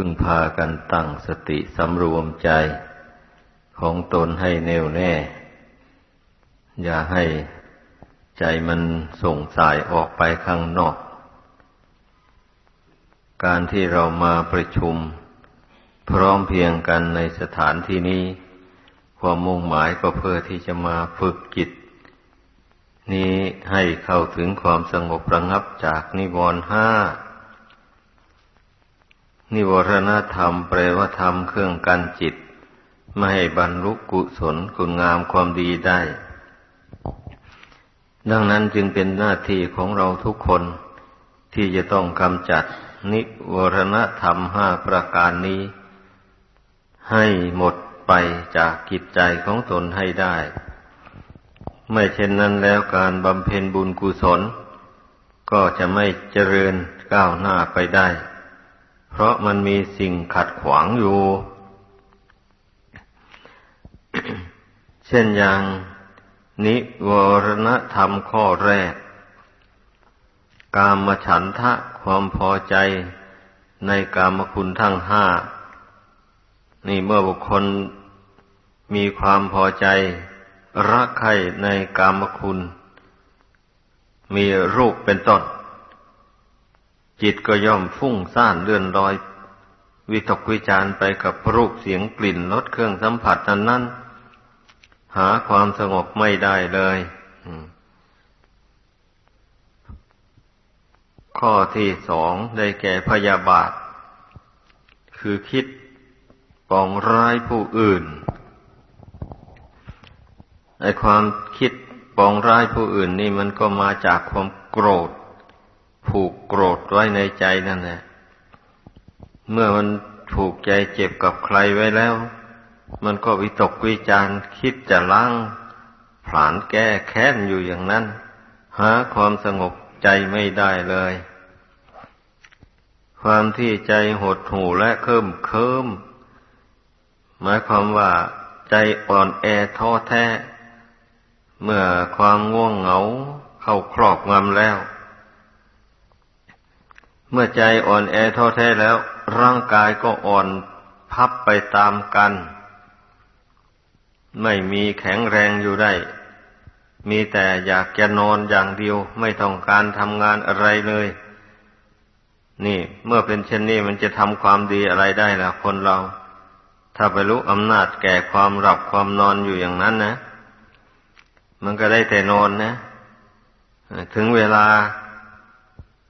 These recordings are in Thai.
พึ่งพากันตั้งสติสำรวมใจของตนให้แน่วแน่ อย่าให้ใจมันส่งสายออกไปข้างนอก การที่เรามาประชุม พร้อมเพียงกันในสถานที่นี้ ความมุ่งหมายก็เพื่อที่จะมาฝึกจิต นี้ให้เข้าถึงความสงบระงับจากนิวรณ์ห้า นิวรณธรรมแปลว่าธรรมเครื่องกันจิต ไม่ให้บรรลุกุศลคุณงามความดีได้ ดังนั้นจึงเป็นหน้าที่ของเราทุกคน ที่จะต้องกำจัดนิวรณธรรมห้าประการนี้ ให้หมดไปจากกิจใจของตนให้ได้ ไม่เช่นนั้นแล้วการบำเพ็ญบุญกุศล ก็จะไม่เจริญก้าวหน้าไปได้ เพราะมันมีสิ่งขัดขวางอยู่ เช่นอย่างนิวรณธรรมข้อแรก กามฉันทะความพอใจในกามคุณทั้งห้า นี่เมื่อบุคคลมีความพอใจ รักใครในกามคุณ มีรูปเป็นต้น จิตก็ย่อมฟุ้งซ่านเลื่อนลอย วิตกวิจารไปกับรูปเสียงกลิ่นรสเครื่องสัมผัสนั้นนั้นหาความสงบไม่ได้เลยข้อที่สองได้แก่พยาบาท คือคิดปองร้ายผู้อื่นไอความคิดปองร้ายผู้อื่นนี่มันก็มาจากความโกรธ ผูก โกรธไว้ในใจนั่นแหละ เมื่อมันผูกใจเจ็บกับใครไว้แล้ว มันก็วิตกวิจารคิดจะล้างผลานแก้แค้นอยู่อย่างนั้น หาความสงบใจไม่ได้เลย ความที่ใจหดหู่และเคิมเคิมหมายความว่าใจอ่อนแอท้อแท้ เมื่อความง่วงเหงาเข้าครอบงำแล้ว เมื่อใจอ่อนแอท้อแท้แล้ว ร่างกายก็อ่อนพับไปตามกัน ไม่มีแข็งแรงอยู่ได้ มีแต่อยากจะนอนอย่างเดียว ไม่ต้องการทำงานอะไรเลย นี่ เมื่อเป็นเช่นนี้มันจะทำความดีอะไรได้ล่ะคนเรา ถ้าไปรู้อำนาจแก่ความหลับความนอนอยู่อย่างนั้นนะ มันก็ได้แต่นอนนะ ถึงเวลา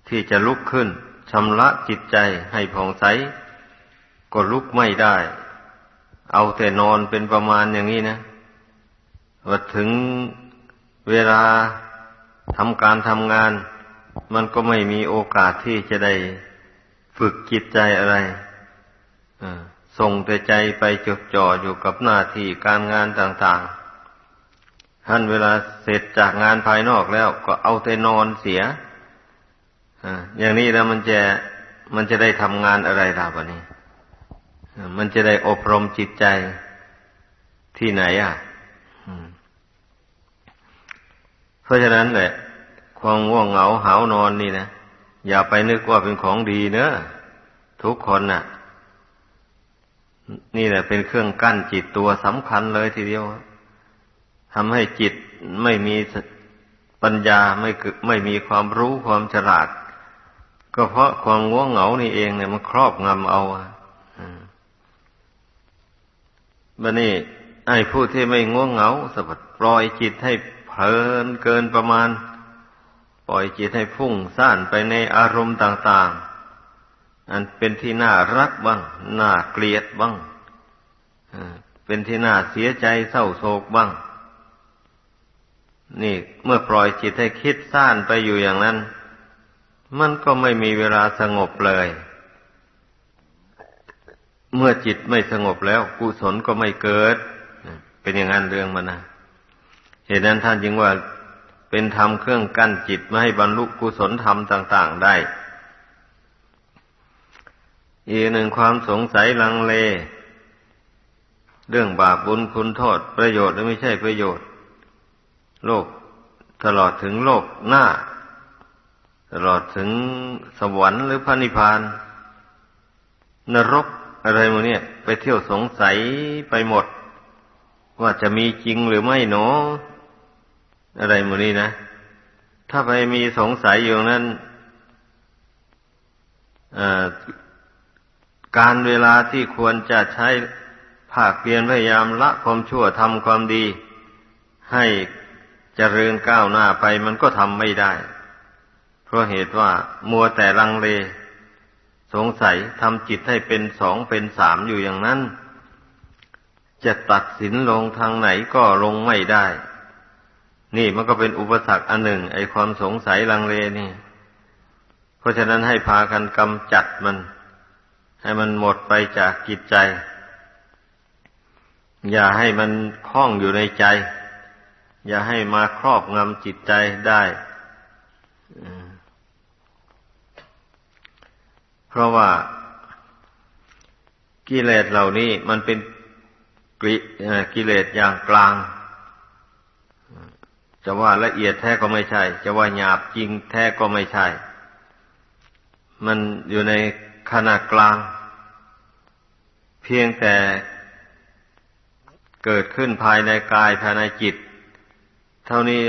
ที่จะลุกขึ้น ชำระจิตใจให้ผ่องใส ก็ลุกไม่ได้ เอาแต่นอนเป็นประมาณอย่างนี้นะว่าถึงเวลาทำการทำงาน มันก็ไม่มีโอกาสที่จะได้ฝึกจิตใจอะไรส่งแต่ใจไปจดจ่ออยู่กับหน้าที่การงานต่างๆท่านเวลาเสร็จจากงานภายนอกแล้วก็เอาแต่นอนเสีย อย่างนี้แล้วมันจะมันจะได้ทำงานอะไรล่ะวะนี้ มันจะได้อบรมจิตใจที่ไหนอะเพราะฉะนั้นแหละ ความง่วงเหงาหานอนนี่นะอย่าไปนึกว่าเป็นของดีเนอะทุกคนน่ะ นี่แหละเป็นเครื่องกั้นจิตตัวสำคัญเลยทีเดียวทำให้จิตไม่มีปัญญาไม่ไม่มีความรู้ความฉลาด ก็เพราะความง่วงเหงานี่เองเนี่ยมันครอบงำเอาบันนี้ไอ้ผู้ที่ไม่ง่วงเหงาสบัดปล่อยจิตให้เพลินเกินประมาณ ปล่อยจิตให้พุ่งซ่านไปในอารมณ์ต่าง ๆ อันเป็นที่น่ารักบ้าง น่าเกลียดบ้างเป็นที่น่าเสียใจเศร้าโศกบ้าง นี่เมื่อปล่อยจิตให้คิดซ่านไปอยู่อย่างนั้น มันก็ไม่มีเวลาสงบเลย เมื่อจิตไม่สงบแล้ว กุศลก็ไม่เกิด เป็นอย่างนั้นเรื่องมันนะเหตุนั้นท่านจึงว่าเป็นธรรมเครื่องกั้นจิตไม่ให้บรรลุกุศลธรรมต่าง ๆได้ อีกหนึ่งความสงสัยลังเล เรื่องบาปบุญคุณโทษ ประโยชน์หรือไม่ใช่ประโยชน์ โลกตลอดถึงโลกหน้า ตลอดถึงสวรรค์หรือพระนิพพาน นรกอะไรโมเนี่ย ไปเที่ยวสงสัยไปหมด ว่าจะมีจริงหรือไม่เนาะอะไรโมนี้นะ ถ้าไปมีสงสัยอยู่นั้นการเวลาที่ควรจะใช้ภาคเพียรพยายามละความชั่วทำความดี ให้เจริญก้าวหน้าไปมันก็ทำไม่ได้ เพราะเหตุว่ามัวแต่ลังเล สงสัยทำจิตให้เป็นสองเป็นสามอยู่อย่างนั้น จะตัดสินลงทางไหนก็ลงไม่ได้ นี่มันก็เป็นอุปสรรคอันหนึ่ง ไอความสงสัยลังเลนี่ เพราะฉะนั้นให้พากันกำจัดมัน ให้มันหมดไปจากจิตใจ อย่าให้มันคล้องอยู่ในใจ อย่าให้มาครอบงำจิตใจได้ เพราะว่ากิเลสเหล่านี้มันเป็นกิเลสอย่างกลาง จะว่าละเอียดแท้ก็ไม่ใช่ จะว่าหยาบจริงแท้ก็ไม่ใช่ มันอยู่ในขนาดกลาง เพียงแต่เกิดขึ้นภายในกายภายในจิต เท่านี้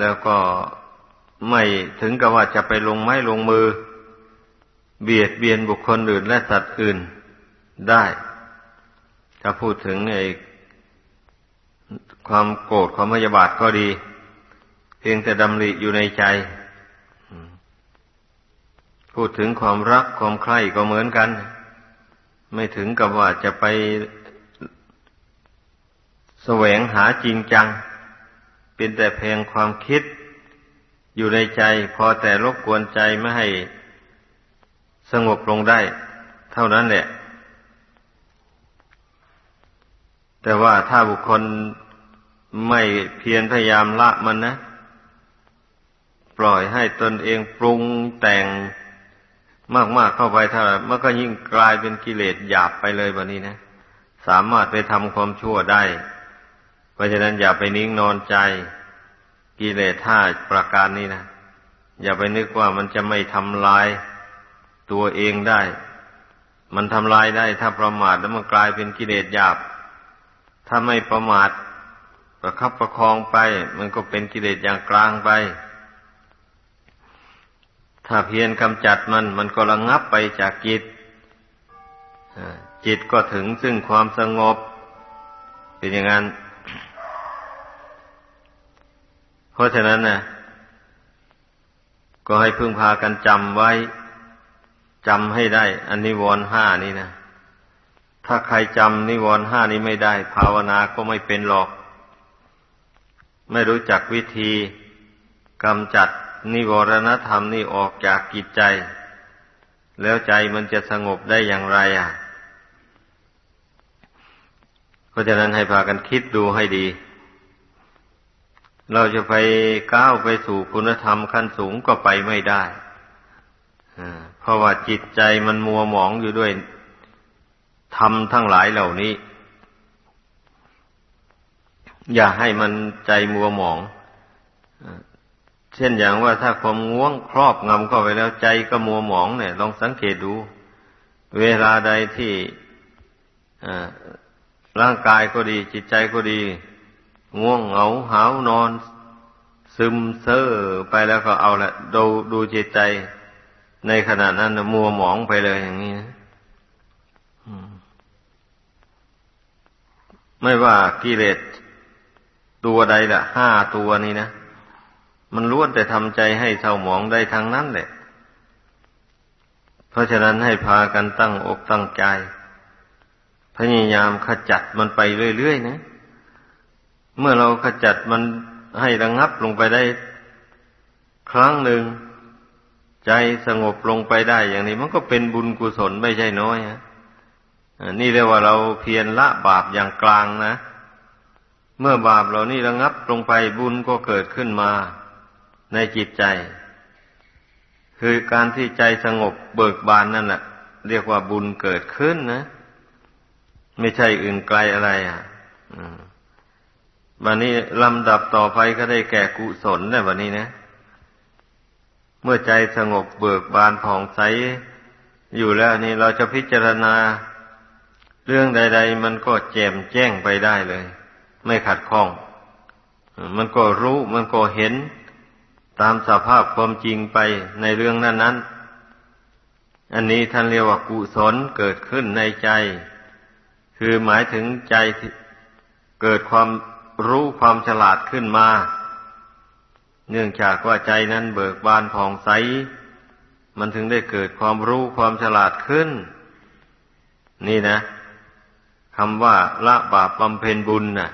แล้วก็ไม่ถึงกับว่าจะไปลงไม้ลงมือ เบียดเบียนบุคคลอื่นและสัตว์อื่นได้ ถ้าพูดถึงไอ้ความโกรธความพยาบาทก็ดี เพียงแต่ดำริอยู่ในใจ พูดถึงความรักความใคร่ก็เหมือนกัน ไม่ถึงกับว่าจะไปแสวงหาจริงจัง เป็นแต่เพียงความคิดอยู่ในใจ พอแต่รบกวนใจไม่ให้ สงบลงได้ เท่านั้นแหละ แต่ว่าถ้าบุคคลไม่เพียรพยายามละมันนะ ปล่อยให้ตนเองปรุงแต่งมากๆเข้าไปถ้าไรมันก็ยิ่งกลายเป็นกิเลสหยาบไปเลยแบบนี้นะ สามารถไปทำความชั่วได้ เพราะฉะนั้นอย่าไปนิ่งนอนใจ กิเลสท่าประการนี้นะ อย่าไปนึกว่ามันจะไม่ทำลาย ตัวเองได้ มันทำลายได้ถ้าประมาทแล้วมันกลายเป็นกิเลสหยาบ ถ้าไม่ประมาทประคับประคองไป มันก็เป็นกิเลสอย่างกลางไป ถ้าเพียรกำจัดมันมันก็ระงงับไปจากจิตจิตก็ถึงซึ่งความสงบ เป็นอย่างนั้น เพราะฉะนั้นนะก็ให้พึ่งพากันจำไว้ จำให้ได้อันนิวรณ์ห้านี่นะ ถ้าใครจำนิวรณ์ห้านี้ไม่ได้ ภาวนาก็ไม่เป็นหรอก ไม่รู้จักวิธีกำจัดนิวรณธรรมนี่ออกจากกิจใจ แล้วใจมันจะสงบได้อย่างไรอะ เพราะฉะนั้นให้พากันคิดดูให้ดี เราจะไปก้าวไปสู่คุณธรรมขั้นสูงก็ไปไม่ได้ เพราะว่าจิตใจมันมัวหมองอยู่ด้วยธรรมทั้งหลายเหล่านี้ อย่าให้มันใจมัวหมอง เช่นอย่างว่าถ้าความง่วงครอบงำเข้าไปแล้วใจก็มัวหมองเนี่ย ลองสังเกตดู เวลาใดที่ร่างกายก็ดี จิตใจก็ดี ง่วงเหงาหาวนอน ซึมเซ่อไปแล้วก็เอาละดูดูจิตใจ ในขณะนั้นมัวหมองไปเลยอย่างนี้นะไม่ว่ากิเลสตัวใดละห้าตัวนี้นะมันล้วนแต่ทำใจให้เศร้าหมองได้ทางนั้นแหละ เพราะฉะนั้นให้พากันตั้งอกตั้งใจ พยายามขจัดมันไปเรื่อยๆนะ เมื่อเราขจัดมันให้ระงงับลงไปได้ ครั้งหนึ่ง ใจสงบลงไปได้อย่างนี้ มันก็เป็นบุญกุศลไม่ใช่น้อยฮะนี่เรียกว่าเราเพียรละบาปอย่างกลางนะ เมื่อบาปเหล่านี้ระงับลงไปบุญก็เกิดขึ้นมาในจิตใจ คือการที่ใจสงบเบิกบานนั่นแหละเรียกว่าบุญเกิดขึ้นนะ ไม่ใช่อื่นไกลอะไรอะวันนี้ลำดับต่อไปก็ได้แก่กุศลในวันนี้นะ เมื่อใจสงบเบิกบานผ่องใส อยู่แล้วนี่เราจะพิจารณา เรื่องใด ๆ มันก็แจ่มแจ้งไปได้เลย ไม่ขัดข้อง มันก็รู้มันก็เห็น ตามสภาพความจริงไปในเรื่องนั้นๆ อันนี้ท่านเรียกว่ากุศลเกิดขึ้นในใจ คือหมายถึงใจเกิดความรู้ความฉลาดขึ้นมา เนื่องจากว่าใจนั้นเบิกบานผ่องใส มันถึงได้เกิดความรู้ความฉลาดขึ้น นี่นะคำว่าละบาปบำเพ็ญบุญนะ่ะ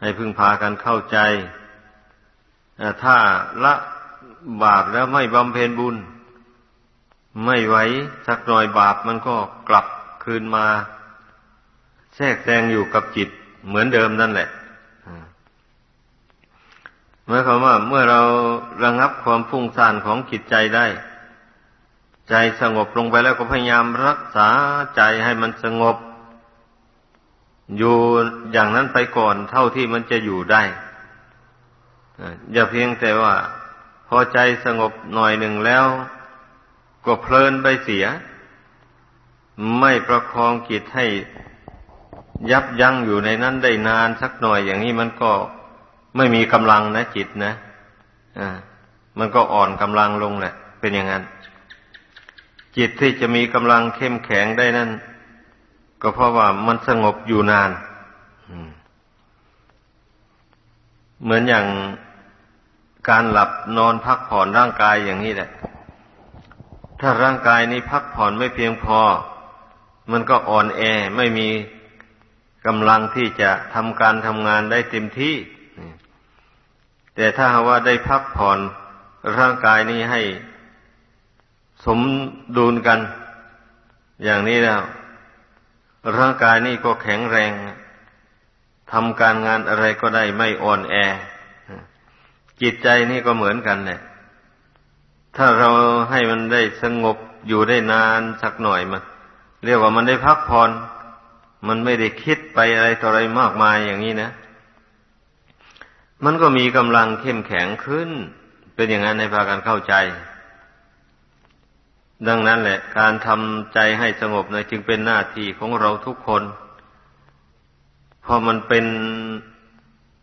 ให้พึงพากันเข้าใจถ้าละบาปแล้วไม่บำเพ็ญบุญ ไม่ไหวสักหน่อยบาปมันก็กลับคืนมา แทรกแซงอยู่กับจิตเหมือนเดิมนั่นแหละ หมายความว่าเมื่อเราระงับความฟุ้งซ่านของจิตใจได้ ใจสงบลงไปแล้วก็พยายามรักษาใจให้มันสงบ อยู่อย่างนั้นไปก่อนเท่าที่มันจะอยู่ได้อย่าเพียงแต่ว่า พอใจสงบหน่อยหนึ่งแล้ว ก็เพลินไปเสีย ไม่ประคองจิตให้ยับยั้งอยู่ในนั้นได้นานสักหน่อยอย่างนี้มันก็ ไม่มีกำลังนะจิตนะอ่ามันก็อ่อนกำลังลงแหละ เป็นอย่างนั้น จิตที่จะมีกำลังเข้มแข็งได้นั่น ก็เพราะว่ามันสงบอยู่นานเหมือนอย่างการหลับนอนพักผ่อนร่างกายอย่างนี้แหละ ถ้าร่างกายนี้พักผ่อนไม่เพียงพอ มันก็อ่อนแอไม่มีกำลังที่จะทำการทำงานได้เต็มที่ แต่ถ้าว่าได้พักผ่อนร่างกายนี้ให้สมดุลกัน อย่างนี้แล้ว ร่างกายนี้ก็แข็งแรงทำการงานอะไรก็ได้ไม่อ่อนแอ จิตใจนี่ก็เหมือนกันเนี่ยถ้าเราให้มันได้สงบอยู่ได้นานสักหน่อยมันเรียกว่ามันได้พักผ่อนมันไม่ได้คิดไปอะไรต่ออะไรมากมายอย่างนี้นะ มันก็มีกำลังเข้มแข็งขึ้น เป็นอย่างนั้นในพากันเข้าใจ ดังนั้นแหละ การทำใจให้สงบนะจึงเป็นหน้าที่ของเราทุกคนเพราะมันเป็น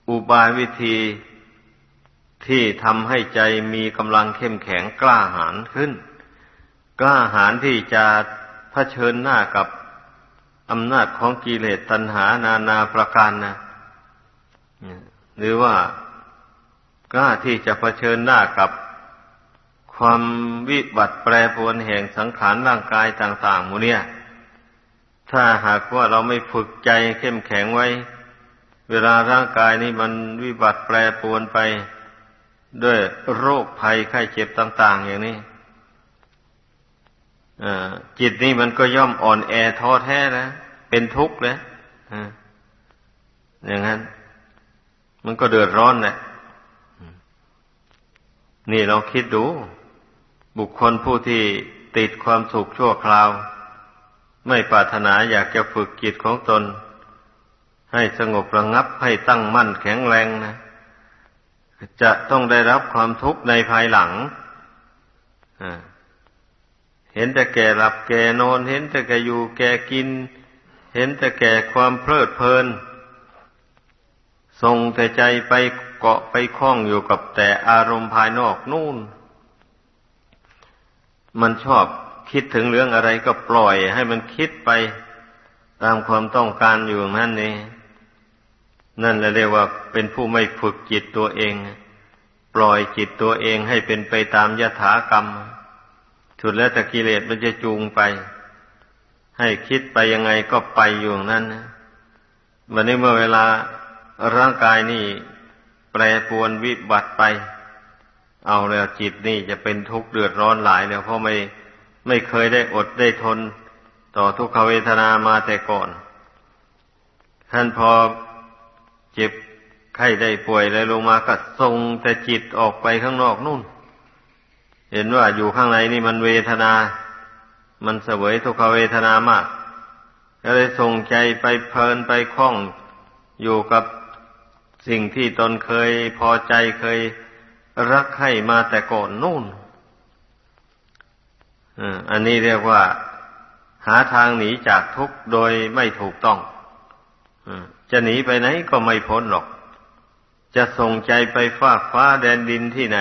อุบายวิธีที่ทำให้ใจมีกำลังเข้มแข็งกล้าหาญขึ้น กล้าหาญที่จะเผชิญหน้ากับอำนาจของกิเลสตัณหานานาประการนะ หรือว่ากล้าที่จะเผชิญหน้ากับความวิบัติแปรปรวนแห่งสังขารร่างกายต่างๆมูเนี่ย ถ้าหากว่าเราไม่ฝึกใจเข้มแข็งไว้ เวลาร่างกายนี้มันวิบัติแปรปรวนไป ด้วยโรคภัยไข้เจ็บต่าง ๆ อย่างนี้จิตนี้มันก็ย่อมอ่อนแอท้อแท้นะ เป็นทุกข์เลยอย่างนั้น มันก็เดือดร้อนแหละนี่เราคิดดู บุคคลผู้ที่ติดความสุขชั่วคราว ไม่ปรารถนาอยากจะฝึกจิตของตน ให้สงบระงับให้ตั้งมั่นแข็งแรงนะจะต้องได้รับความทุกข์ในภายหลังเห็นแต่แก่หลับแก่นอน เห็นแต่แก่อยู่แก่กิน เห็นแต่แก่ความเพลิดเพลิน ส่งแต่ใจไปเกาะไปคล้องอยู่กับแต่อารมณ์ภายนอกนู่น มันชอบคิดถึงเรื่องอะไรก็ปล่อยให้มันคิดไปตามความต้องการอยู่นั่นนี่นั่นแหละเรียกว่าเป็นผู้ไม่ฝึกจิตตัวเอง ปล่อยจิตตัวเองให้เป็นไปตามยถากรรมสุดแล้วแต่กิเลสมันจะจูงไป ให้คิดไปยังไงก็ไปอยู่นั้นนะวันนี้เมื่อเวลา ร่างกายนี่แปรปวนวิบัติไป เอาแล้วจิตนี่จะเป็นทุกข์เดือดร้อนหลายเนี่ยเพราะไม่ไม่เคยได้อดได้ทน ต่อทุกขเวทนามาแต่ก่อนท่านพอเจ็บไข้ได้ป่วยอะไรลงมาก็ส่งแต่จิตออกไปข้างนอกนู่น เห็นว่าอยู่ข้างในนี่มันเวทนา มันเสวยทุกขเวทนามากก็เลยส่งใจไปเพลินไปคล้องอยู่กับ สิ่งที่ตนเคยพอใจเคยรักให้มาแต่ก่อนนู่นอันนี้เรียกว่า หาทางหนีจากทุกข์โดยไม่ถูกต้องจะหนีไปไหนก็ไม่พ้นหรอก จะส่งใจไปฟากฟ้าแดนดินที่ไหน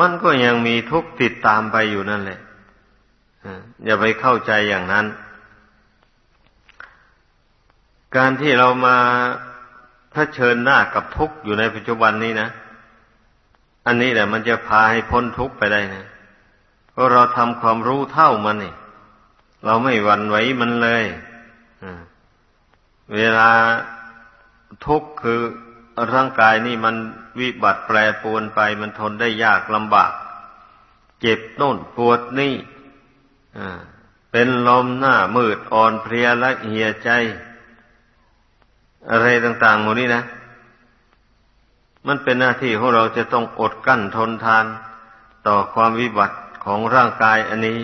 มันก็ยังมีทุกข์ติดตามไปอยู่นั่นแหละอย่าไปเข้าใจอย่างนั้น การที่เรามา เผชิญหน้ากับทุกข์อยู่ในปัจจุบันนี้นะ อันนี้แหละมันจะพาให้พ้นทุกข์ไปได้นะเพราะเราทำความรู้เท่ามันนี่เราไม่หวั่นไหวมันเลยเวลาทุกข์คือร่างกายนี่มันวิบัติแปรปรวนไป มันทนได้ยากลำบาก เจ็บโน่นปวดนี่เป็นลมหน้ามืดอ่อนเพลียและเหี่ยใจ อะไรต่างๆหมดนี้นะ มันเป็นหน้าที่ของเราจะต้องอดกั้นทนทานต่อความวิบัติของร่างกายอันนี้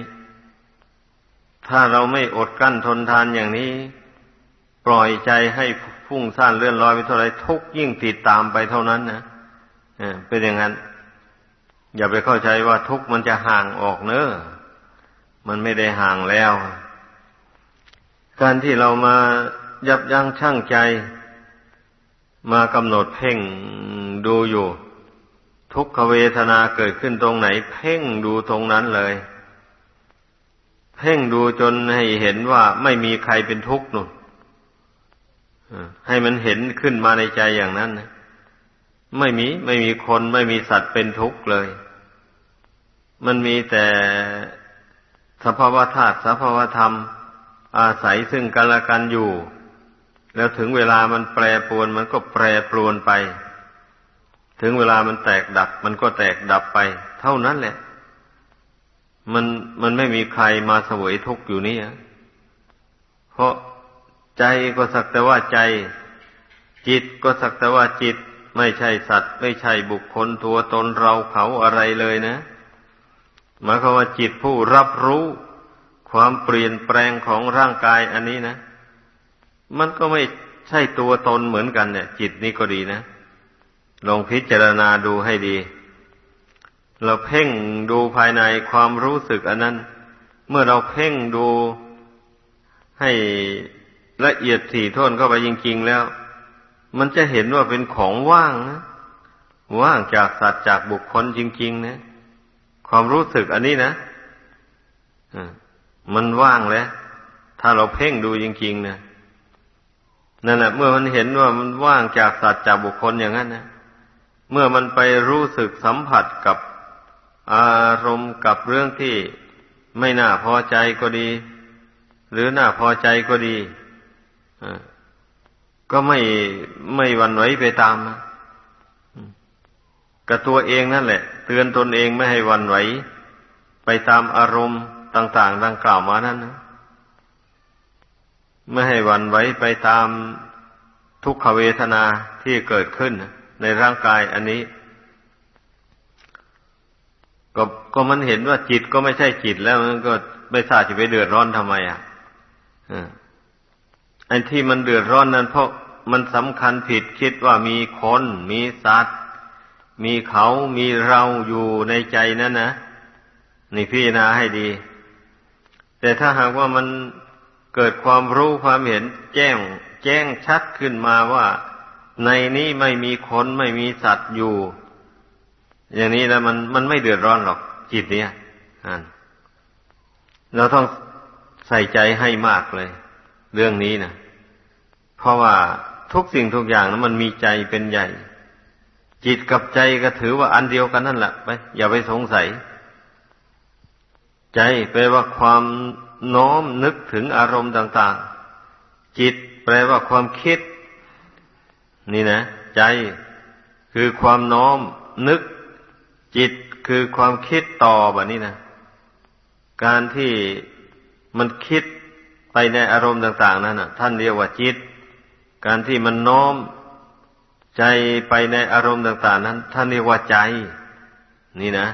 ถ้าเราไม่อดกั้นทนทานอย่างนี้ ปล่อยใจให้ฟุ้งซ่านเลื่อนลอยไปเท่าไรทุกยิ่งติดตามไปเท่านั้นนะเป็นอย่างนั้น อย่าไปเข้าใจว่าทุกมันจะห่างออกเนอะมันไม่ได้ห่างแล้ว การที่เรามา ยับยั้งชั่งใจ มากำหนดเพ่งดูอยู่ ทุกขเวทนาเกิดขึ้นตรงไหน เพ่งดูตรงนั้นเลย เพ่งดูจนให้เห็นว่าไม่มีใครเป็นทุกข์นุ่นให้มันเห็นขึ้นมาในใจอย่างนั้นนะไม่มีไม่มีคนไม่มีสัตว์เป็นทุกข์เลย มันมีแต่สภาวธาตุสภาวธรรม อาศัยซึ่งกันและกันอยู่ แล้วถึงเวลามันแปรปรวนมันก็แปรปรวนไป ถึงเวลามันแตกดับ มันก็แตกดับไป เท่านั้นแหละ มันมันไม่มีใครมาเสวยทุกข์อยู่นี่เพราะใจก็สักแต่ว่าใจ จิตก็สักแต่ว่าจิต ไม่ใช่สัตว์ ไม่ใช่บุคคลตัวตนเราเขาอะไรเลยนะหมายความว่าจิตผู้รับรู้ ความเปลี่ยนแปลงของร่างกายอันนี้นะ มันก็ไม่ใช่ตัวตนเหมือนกันเนี่ย จิตนี้ก็ดีนะ ลองพิจารณาดูให้ดี เราเพ่งดูภายในความรู้สึกอันนั้น เมื่อเราเพ่งดูให้ละเอียดถี่ถ้วนเข้าไปจริงๆแล้ว มันจะเห็นว่าเป็นของว่างนะว่างจากสัตว์จากบุคคลจริง ๆ นะ ความรู้สึกอันนี้นะมันว่างแล้ว ถ้าเราเพ่งดูจริง ๆ นะ นั่นแหละเมื่อมันเห็นว่ามันว่างจากสัตว์จากบุคคลอย่างนั้นนะเมื่อมันไปรู้สึกสัมผัสกับอารมณ์กับเรื่องที่ไม่น่าพอใจก็ดี หรือน่าพอใจก็ดีก็ไม่ไม่วันไหวไปตามนะกับตัวเองนั่นแหละ เตือนตนเองไม่ให้วันไหว ไปตามอารมณ์ต่าง ๆ ดังกล่าวมานั้นนะ ไม่ให้วันไหวไปตามทุกขเวทนาที่เกิดขึ้นในร่างกายอันนี้ ก็ก็มันเห็นว่าจิตก็ไม่ใช่จิตแล้วมันก็ไม่ทราบจะไปเดือดร้อนทำไมอะไอ้ที่มันเดือดร้อนนั้นเพราะมันสำคัญผิดคิดว่ามีคน มีสัตว์ มีเขามีเราอยู่ในใจนั่นนะนี่พิจารณาให้ดี แต่ถ้าหากว่ามัน เกิดความรู้ความเห็นแจ้ง แจ้งชัดขึ้นมาว่า ในนี้ไม่มีคนไม่มีสัตว์อยู่ อย่างนี้แล้วมันมันไม่เดือดร้อนหรอกจิตเนี่ยเราต้องใส่ใจให้มากเลย เรื่องนี้นะเพราะว่าทุกสิ่งทุกอย่างนั้นมันมีใจเป็นใหญ่ จิตกับใจก็ถือว่าอันเดียวกันนั่นแหละไปอย่าไปสงสัย ใจแปลว่าความ น้อมนึกถึงอารมณ์ต่างๆ จิตแปลว่าความคิด นี่นะ ใจคือความน้อมนึก จิตคือความคิดต่อแบบนี้นะการที่มันคิดไปในอารมณ์ต่าง ๆ นั้นนะท่านเรียกว่าจิต การที่มันน้อมใจไปในอารมณ์ต่าง ๆ นั้น ท่านเรียกว่าใจ นี่นะ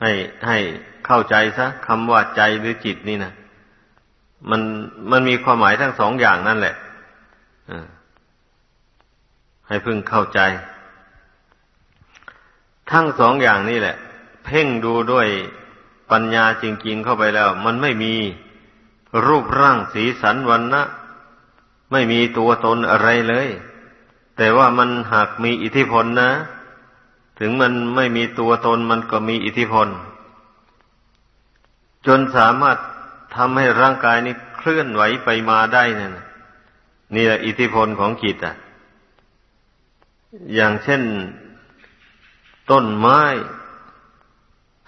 ให้ให้ เข้าใจซะคำว่าใจหรือจิตนี่นะมันมันมีความหมายทั้งสองอย่างนั่นแหละให้พึ่งเข้าใจ ทั้งสองอย่างนี่แหละ เพ่งดูด้วยปัญญาจริงๆเข้าไปแล้ว มันไม่มีรูปร่างสีสันวันนะไม่มีตัวตนอะไรเลย แต่ว่ามันหากมีอิทธิพลนะ ถึงมันไม่มีตัวตนมันก็มีอิทธิพล จนสามารถทำให้ร่างกายนี้เคลื่อนไหวไปมาได้นั่นนี่แหละอิทธิพลของจิตอะ อย่างเช่นต้นไม้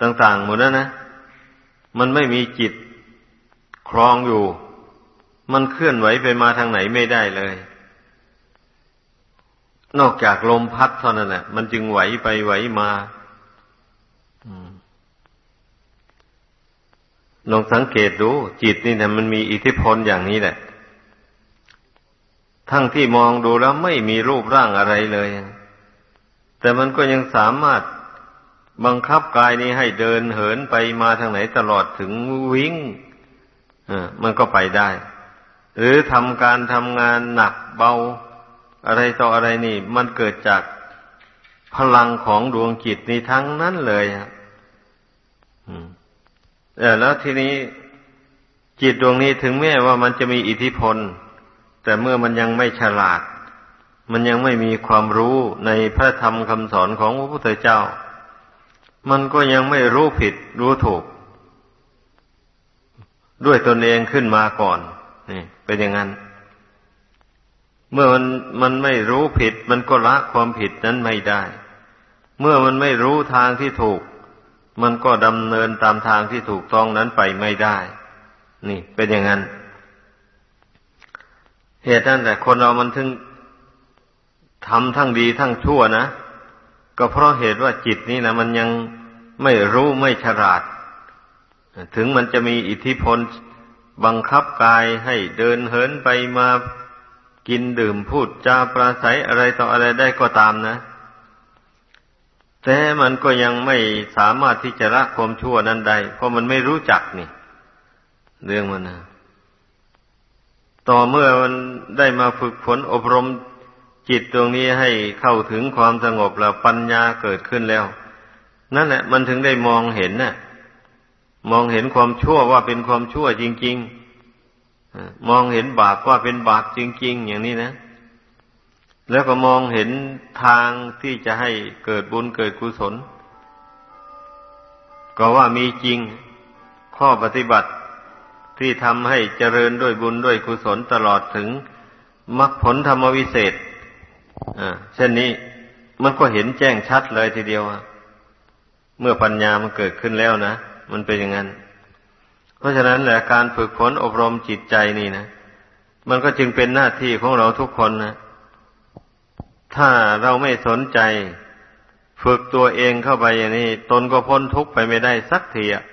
ต่างๆหมดนั้นนะ มันไม่มีจิตครองอยู่ มันเคลื่อนไหวไปมาทางไหนไม่ได้เลย นอกจากลมพัดเท่านั้นแหละมันจึงไหวไปไหวมา ลองสังเกตดู จิตนี่นะมันมีอิทธิพลอย่างนี้แหละ ทั้งที่มองดูแล้วไม่มีรูปร่างอะไรเลย แต่มันก็ยังสามารถบังคับกายนี้ให้เดินเหินไปมาทางไหนตลอดถึงวิ่งมันก็ไปได้ หรือทำการทำงานหนักเบา อะไรต่ออะไรนี่ มันเกิดจากพลังของดวงจิตนี่ทั้งนั้นเลย แล้วทีนี้จิตดวงนี้ถึงแม้ว่ามันจะมีอิทธิพล แต่เมื่อมันยังไม่ฉลาด มันยังไม่มีความรู้ในพระธรรมคำสอนของพระพุทธเจ้า มันก็ยังไม่รู้ผิดรู้ถูก ด้วยตนเองขึ้นมาก่อนนี่เป็นอย่างนั้น เมื่อมันมันไม่รู้ผิด มันก็ละความผิดนั้นไม่ได้ เมื่อมันไม่รู้ทางที่ถูก มันก็ดำเนินตามทางที่ถูกต้องนั้นไปไม่ได้ นี่ เป็นอย่างนั้น เหตุนั้นแต่คนเรามันถึงทำทั้งดีทั้งชั่วนะ ก็เพราะเหตุว่าจิตนี่นะมันยังไม่รู้ไม่ฉลาด ถึงมันจะมีอิทธิพลบังคับกายให้เดินเหินไปมากินดื่มพูดจาปราศัยอะไรต่ออะไรได้ก็ตามนะ แต่มันก็ยังไม่สามารถที่จะละความชั่วนั้นได้เพราะมันไม่รู้จักนี่ เรื่องมันนะต่อเมื่อมันได้มาฝึกฝนอบรมจิตตรงนี้ให้เข้าถึงความสงบแล้วปัญญาเกิดขึ้นแล้ว นั่นแหละ มันถึงได้มองเห็นนะ่ะ มองเห็นความชั่วว่าเป็นความชั่วจริง ๆมองเห็นบาปว่าเป็นบาปจริง ๆ อย่างนี้นะ แล้วก็มองเห็นทางที่จะให้เกิดบุญเกิดกุศล ก็ว่ามีจริงข้อปฏิบัติที่ทำให้เจริญด้วยบุญด้วยกุศลตลอดถึงมรรคผลธรรมวิเศษเช่นนี้มันก็เห็นแจ้งชัดเลยทีเดียวเมื่อปัญญามันเกิดขึ้นแล้วนะ มันเป็นอย่างนั้น เพราะฉะนั้นแหละการฝึกฝนอบรมจิตใจนี่นะ มันก็จึงเป็นหน้าที่ของเราทุกคนนะ ถ้าเราไม่สนใจ ฝึกตัวเองเข้าไปอย่างนี้ ตนก็พ้นทุกข์ไปไม่ได้สักทีอะ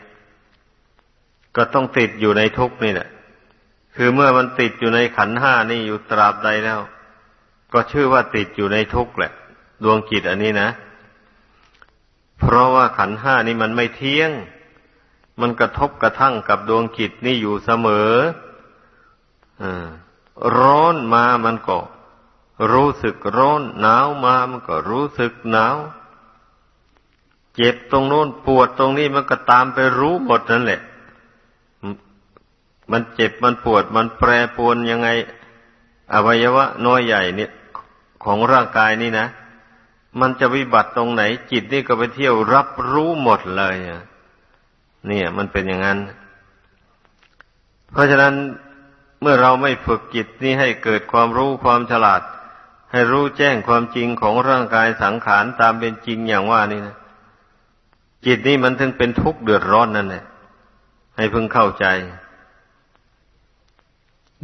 ก็ต้องติดอยู่ในทุกข์นี่แหละ คือเมื่อมันติดอยู่ในขันห้านี่อยู่ตราบใดแล้ว ก็ชื่อว่าติดอยู่ในทุกข์แหละ ดวงจิตอันนี้นะ เพราะว่าขันห้านี่มันไม่เที่ยง มันกระทบกระทั่งกับดวงจิตนี่อยู่เสมออร้อนมามันก็ รู้สึกร้อนหนาวมามันก็รู้สึกหนาว เจ็บตรงโน้นปวดตรงนี้มันก็ตามไปรู้หมดนั่นแหละ มันเจ็บมันปวดมันแปรปรวนยังไง อวัยวะน้อยใหญ่เนี่ย ของร่างกายนี่นะ มันจะวิบัติตรงไหน จิตนี่ก็ไปเที่ยวรับรู้หมดเลยเนี่ย มันเป็นอย่างนั้น เพราะฉะนั้นเมื่อเราไม่ฝึกจิตนี้ให้เกิดความรู้ความฉลาด ให้รู้แจ้งความจริงของร่างกายสังขารตามเป็นจริงอย่างว่านี่นะจิตนี้มันถึงเป็นทุกข์เดือดร้อนนั่นแหละให้พึงเข้าใจ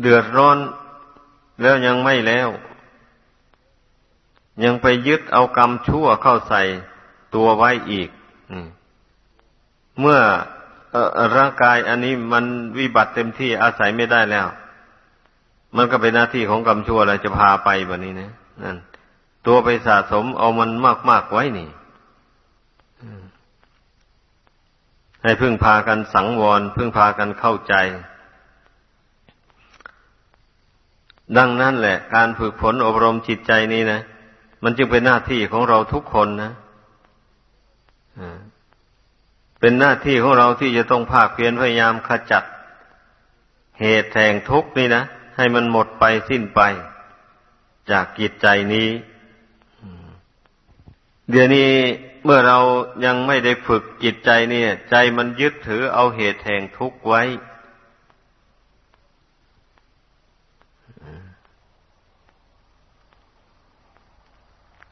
เดือดร้อนแล้วยังไม่แล้ว ยังไปยึดเอากรรมชั่วเข้าใส่ตัวไว้อีกอมเมื่อร่างกายอันนี้มันวิบัติเต็มที่อาศัยไม่ได้แล้ว มันก็เป็นหน้าที่ของกรรมชั่วอะไรจะพาไปแบบนี้นะนั่นตัวไปสะสมเอามันมากๆไว้นี่ให้พึ่งพากันสังวร พึ่งพากันเข้าใจ ดังนั้นแหละ การฝึกฝนอบรมจิตใจนี้นะมันจึงเป็นหน้าที่ของเราทุกคนนะเป็นหน้าที่ของเราที่จะต้องภาคเพียรพยายามขจัด เหตุแห่งทุกข์นี่นะ ให้มันหมดไปสิ้นไป จากกิจใจนี้เดี๋ยวนี้เมื่อเรายังไม่ได้ฝึกจิตใจเนี่ย ใจมันยึดถือเอาเหตุแห่งทุกข์ไว้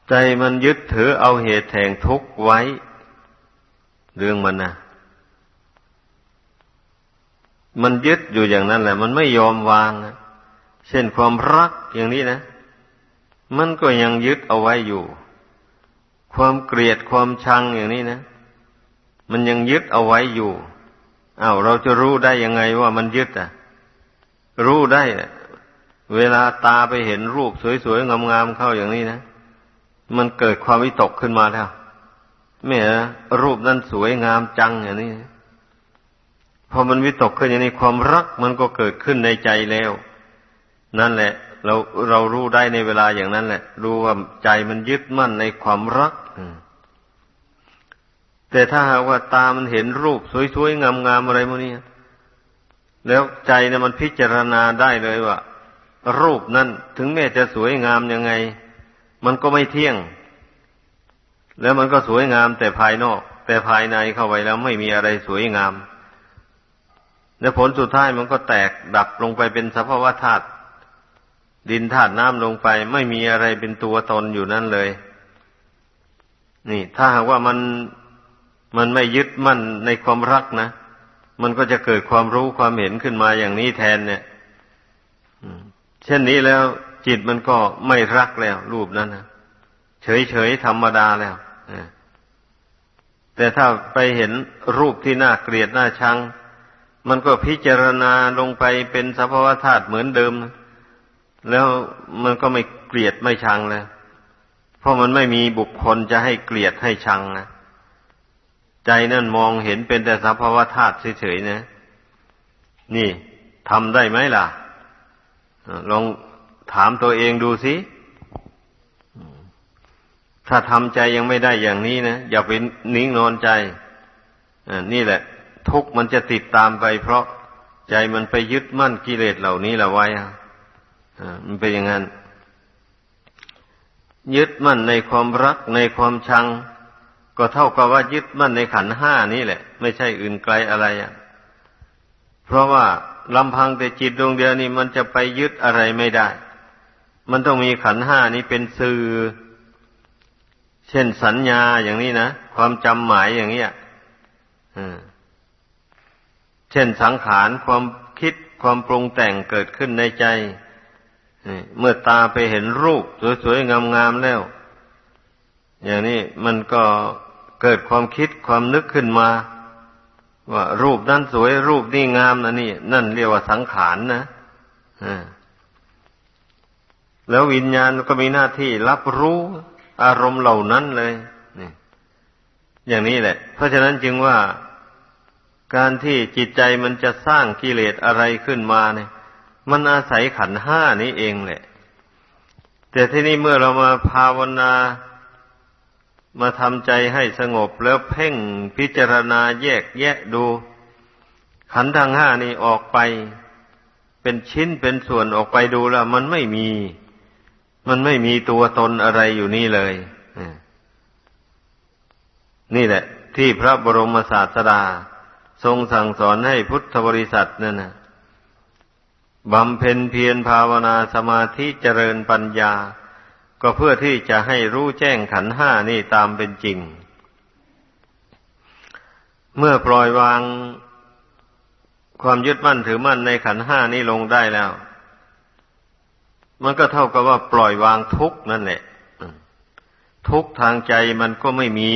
ใจมันยึดถือเอาเหตุแห่งทุกข์ไว้ เรื่องมันนะมันยึดอยู่อย่างนั้นแหละ มันไม่ยอมวาง เช่นความรักอย่างนี้นะ มันก็ยังยึดเอาไว้อยู่ ความเกลียดความชังอย่างนี้นะ มันยังยึดเอาไว้อยู่อา้าวเราจะรู้ได้ยังไงว่ามันยึดอะ รู้ได้เวลาตาไปเห็นรูปสวยๆงามๆเข้าอย่างนี้นะมันเกิดความวิตกขึ้นมาแล้วแม่รูปนั้นสวยงามจังอย่างนี้พอมันวิตกขึ้นอย่างนี้ความรักมันก็เกิดขึ้นในใจแล้ว นั่นแหละ เราเรารู้ได้ในเวลาอย่างนั้นแหละ รู้ว่าใจมันยึดมั่นในความรักแต่ถ้าหากว่าตามันเห็นรูปสวยๆงามๆอะไรพวกนี้แล้วใจเนี่ยมันพิจารณาได้เลยว่า รูปนั้นถึงแม้จะสวยงามยังไง มันก็ไม่เที่ยง แล้วมันก็สวยงามแต่ภายนอก แต่ภายในเข้าไปแล้วไม่มีอะไรสวยงาม และผลสุดท้ายมันก็แตกดับลงไปเป็นสภาวะธาตุ ดินธาตุน้ำลงไป ไม่มีอะไรเป็นตัวตนอยู่นั่นเลย นี่ ถ้าหากว่ามันมันไม่ยึดมั่นในความรักนะมันก็จะเกิดความรู้ความเห็นขึ้นมาอย่างนี้แทนเนี่ยเช่นนี้แล้วจิตมันก็ไม่รักแล้ว รูปนั้นนะเฉยๆธรรมดาแล้วแต่ถ้าไปเห็นรูปที่น่าเกลียดน่าชัง มันก็พิจารณาลงไปเป็นสภาวธาตุเหมือนเดิมนะ แล้วมันก็ไม่เกลียดไม่ชังแล้วเพราะมันไม่มีบุคคลจะให้เกลียดให้ชังนะใจนั่นมองเห็นเป็นแต่สภาวะธาตุเฉยๆนะ นี่ทำได้ไหมล่ะ ลองถามตัวเองดูสิ ถ้าทำใจยังไม่ได้อย่างนี้นะ อย่าเป็นนิ่งนอนใจ นี่แหละ ทุกมันจะติดตามไปเพราะใจมันไปยึดมั่นกิเลสเหล่านี้ละไว้ มันเป็นอย่างนั้น ยึดมั่นในความรักในความชัง ก็เท่ากับว่ายึดมั่นในขันห้านี้แหละ ไม่ใช่อื่นไกลอะไรอะ เพราะว่าลำพังแต่จิตดวงเดียวนี่มันจะไปยึดอะไรไม่ได้ มันต้องมีขันห้านี้เป็นสื่อ เช่นสัญญาอย่างนี้นะ ความจำหมายอย่างนี้อะเช่นสังขารความคิดความปรุงแต่งเกิดขึ้นในใจ เมื่อตาไปเห็นรูปสวยๆงามๆแล้ว อย่างนี้มันก็เกิดความคิดความนึกขึ้นมา ว่ารูปนั้นสวยรูปนี่งามนะนี่ นั่นเรียกว่าสังขารนนะแล้ววิญญาณก็มีหน้าที่รับรู้อารมณ์เหล่านั้นเลยนี่อย่างนี้แหละ เพราะฉะนั้นจึงว่าการที่จิตใจมันจะสร้างกิเลสอะไรขึ้นมาเนี่ย มันอาศัยขันห้านี้เองแหละ แต่ที่นี่เมื่อเรามาภาวนามาทำใจให้สงบแล้วเพ่งพิจารณาแยกแยะดู ขันทั้งห้านี้ออกไป เป็นชิ้นเป็นส่วนออกไปดูแล้ว มันไม่มี มันไม่มีตัวตนอะไรอยู่นี่เลย นี่แหละ ที่พระบรมศาสดา ทรงสั่งสอนให้พุทธบริษัทนั่นนะ บำเพ็ญเพียรภาวนาสมาธิเจริญปัญญา ก็เพื่อที่จะให้รู้แจ้งขันห้านี่ตามเป็นจริง เมื่อปล่อยวางความยึดมั่นถือมั่นในขันห้านี้ลงได้แล้ว มันก็เท่ากับว่าปล่อยวางทุกนั่นแหละ ทุกทางใจมันก็ไม่มี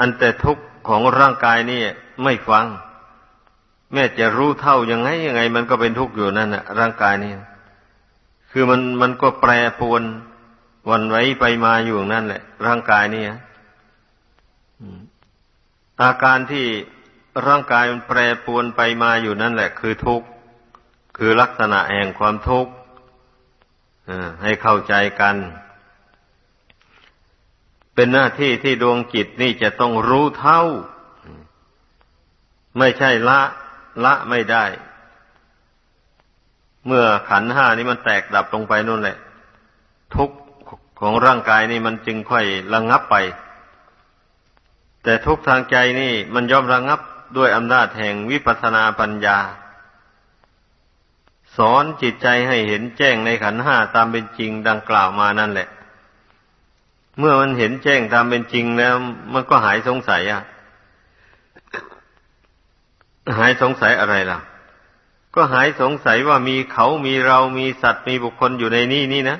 อันแต่ทุกของร่างกายนี่ไม่ฟัง แม้จะรู้เท่ายังไงยังไง มันก็เป็นทุกข์อยู่นั่นนะร่างกายนี่คือมันมันก็แปรปรวนวันไว้ไปมาอยู่นั่นแหละ ร่างกายนี่อาการที่ร่างกายมันแปรปรวนไปมาอยู่นั่นแหละ คือทุกข์คือลักษณะแห่งความทุกข์ให้เข้าใจกัน เป็นหน้าที่ที่ดวงจิตนี่จะต้องรู้เท่า ไม่ใช่ละ ละไม่ได้ เมื่อขันห้านี้มันแตกดับลงไปนู่นแหละ ทุกของร่างกายนี่มันจึงค่อยระงงับไป แต่ทุกทางใจนี่มันย่อมระงงับด้วยอำนาจแห่งวิปัสสนาปัญญา สอนจิตใจให้เห็นแจ้งในขันห้าตามเป็นจริงดังกล่าวมานั่นแหละ เมื่อมันเห็นแจ้งตามเป็นจริงแล้ว มันก็หายสงสัยอะ หายสงสัยอะไรล่ะ ก็หายสงสัยว่ามีเขามีเรามีสัตว์มีบุคคลอยู่ในนี่นี่นะ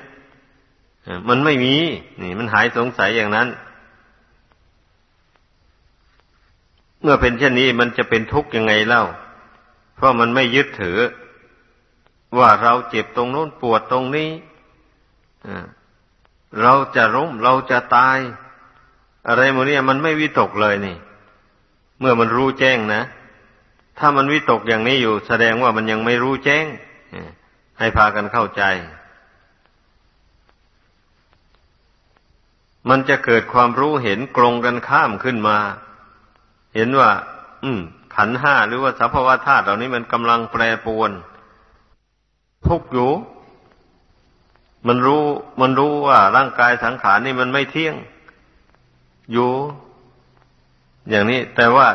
มันไม่มี นี่มันหายสงสัยอย่างนั้น เมื่อเป็นเช่นนี้มันจะเป็นทุกข์ยังไงเล่า เพราะมันไม่ยึดถือ ว่าเราเจ็บตรงโน้นปวดตรงนี้เราจะร่มเราจะตาย อะไรโมเนี่ยมันไม่วิตกเลยนี่ เมื่อมันรู้แจ้งนะ ถ้ามันวิตกอย่างนี้อยู่ แสดงว่ามันยังไม่รู้แจ้งให้พากันเข้าใจ มันจะเกิดความรู้เห็นกรงกันข้ามขึ้นมา เห็นว่า อืม ขันห้าหรือว่าสภาวะธาตุเหล่านี้มันกำลังแปรปรวนทุกอยู่ มันรู้มันรู้ว่าร่างกายสังขารนี่มันไม่เที่ยง อยู่ อย่างนี้ แต่ว่า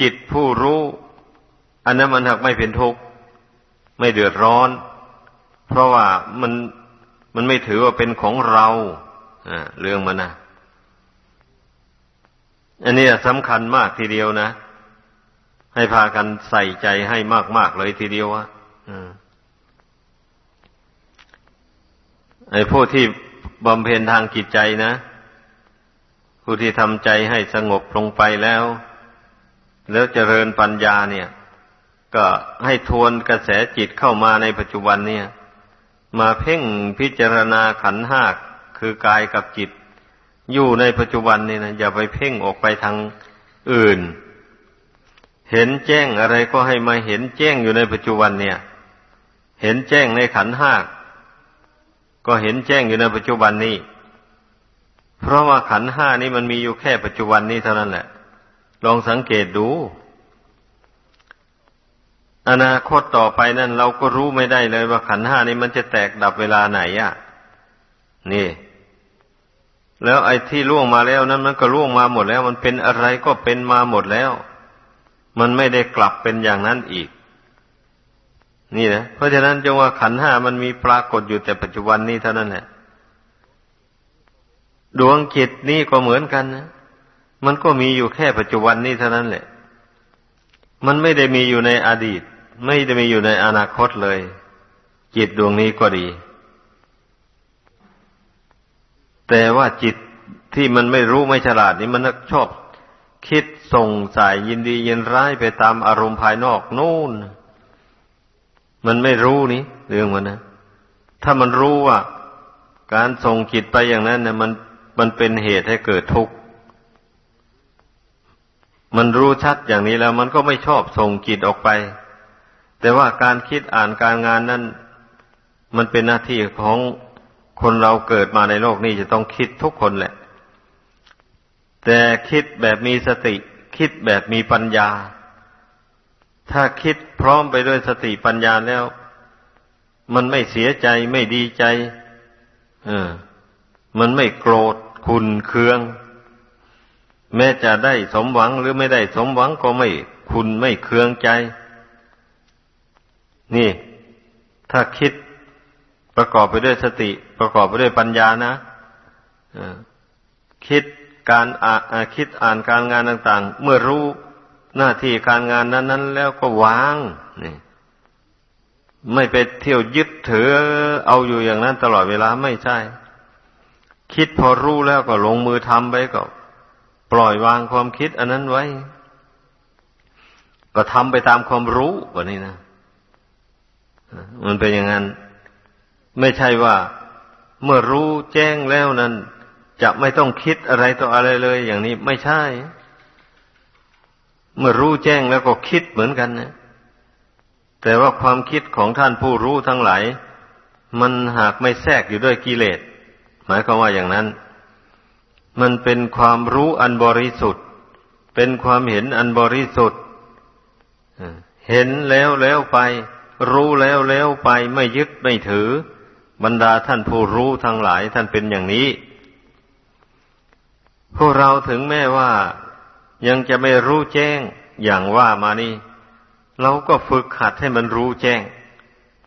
จิตผู้รู้ อันนั้นมันหักไม่เป็นทุกข์ไม่เดือดร้อน เพราะว่ามันมันไม่ถือว่าเป็นของเราเรื่องมันนะอันนี้สำคัญมากทีเดียวนะ ให้พากันใส่ใจให้มากๆเลยทีเดียวอะไอ้ผู้ที่บำเพ็ญทางจิตใจนะ ผู้ที่ทำใจให้สงบลงไปแล้ว แล้วเจริญปัญญาเนี่ย ก็ให้ทวนกระแสจิตเข้ามาในปัจจุบันเนี่ย มาเพ่งพิจารณาขันหากคือกายกับจิต อยู่ในปัจจุบันนี่นะอย่าไปเพ่งออกไปทางอื่น เห็นแจ้งอะไรก็ให้มาเห็นแจ้งอยู่ในปัจจุบันเนี่ย เห็นแจ้งในขันห้าก็เห็นแจ้งอยู่ในปัจจุบันนี้ เพราะว่าขันห้านี้มันมีอยู่แค่ปัจจุบันนี้เท่านั้นแหละ ลองสังเกตดู อนาคตต่อไปนั่นเราก็รู้ไม่ได้เลยว่าขันห้านี้มันจะแตกดับเวลาไหนอะ่ะ นี่ แล้วไอ้ที่ล่วงมาแล้วนั้นมันก็ล่วงมาหมดแล้ว มันเป็นอะไรก็เป็นมาหมดแล้ว มันไม่ได้กลับเป็นอย่างนั้นอีก นี่นะเพราะฉะนั้นจงว่าขันห้ามันมีปรากฏอยู่แต่ปัจจุบันนี้เท่านั้นแหละดวงจิตนี่ก็เหมือนกันนะมันก็มีอยู่แค่ปัจจุบันนี้เท่านั้นแหละ มันไม่ได้มีอยู่ในอดีต ไม่ได้มีอยู่ในอนาคตเลย จิตดวงนี้ก็ดี แต่ว่าจิตที่มันไม่รู้ไม่ฉลาดนี่มันชอบ คิดส่งสายยินดียินร้ายไปตามอารมณ์ภายนอกนู่น มันไม่รู้นี่เรื่องมันนะถ้ามันรู้ว่าการส่งจิตไปอย่างนั้นเนี่ยมันมันเป็นเหตุให้เกิดทุกข์มันรู้ชัดอย่างนี้แล้ว มันก็ไม่ชอบส่งจิตออกไป แต่ว่าการคิดอ่านการงานนั้น มันเป็นหน้าที่ของคนเราเกิดมาในโลกนี้จะต้องคิดทุกคนแหละ แต่คิดแบบมีสติ คิดแบบมีปัญญา ถ้าคิดพร้อมไปด้วยสติปัญญาแล้ว มันไม่เสียใจไม่ดีใจ เออ มันไม่โกรธคุณเคือง แม้จะได้สมหวังหรือไม่ได้สมหวังก็ไม่คุณไม่เคืองใจ นี่ ถ้าคิดประกอบไปด้วยสติ ประกอบไปด้วยปัญญานะคิดการอ่าคิดอ่านการงานต่าง ๆ เมื่อรู้หน้าที่การงานนั้น ๆ แล้วก็วางนี่ไม่ไปเที่ยวยึดถือเอาอยู่อย่างนั้นตลอดเวลาไม่ใช่ คิดพอรู้แล้วก็ลงมือทำไปก็ ปล่อยวางความคิดอันนั้นไว้ ก็ทำไปตามความรู้แบบนี้นะ มันเป็นอย่างนั้น ไม่ใช่ว่าเมื่อรู้แจ้งแล้วนั้น จะไม่ต้องคิดอะไรต่ออะไรเลย อย่างนี้ไม่ใช่ เมื่อรู้แจ้งแล้วก็คิดเหมือนกันนะแต่ว่าความคิดของท่านผู้รู้ทั้งหลาย มันหากไม่แทรกอยู่ด้วยกิเลส หมายความว่าอย่างนั้น มันเป็นความรู้อันบริสุทธิ์ เป็นความเห็นอันบริสุทธิ์เห็นแล้วแล้วไป รู้แล้วแล้วไปไม่ยึดไม่ถือ บรรดาท่านผู้รู้ทั้งหลายท่านเป็นอย่างนี้ พวกเราถึงแม้ว่ายังจะไม่รู้แจ้งอย่างว่ามานี่ เราก็ฝึกหัดให้มันรู้แจ้ง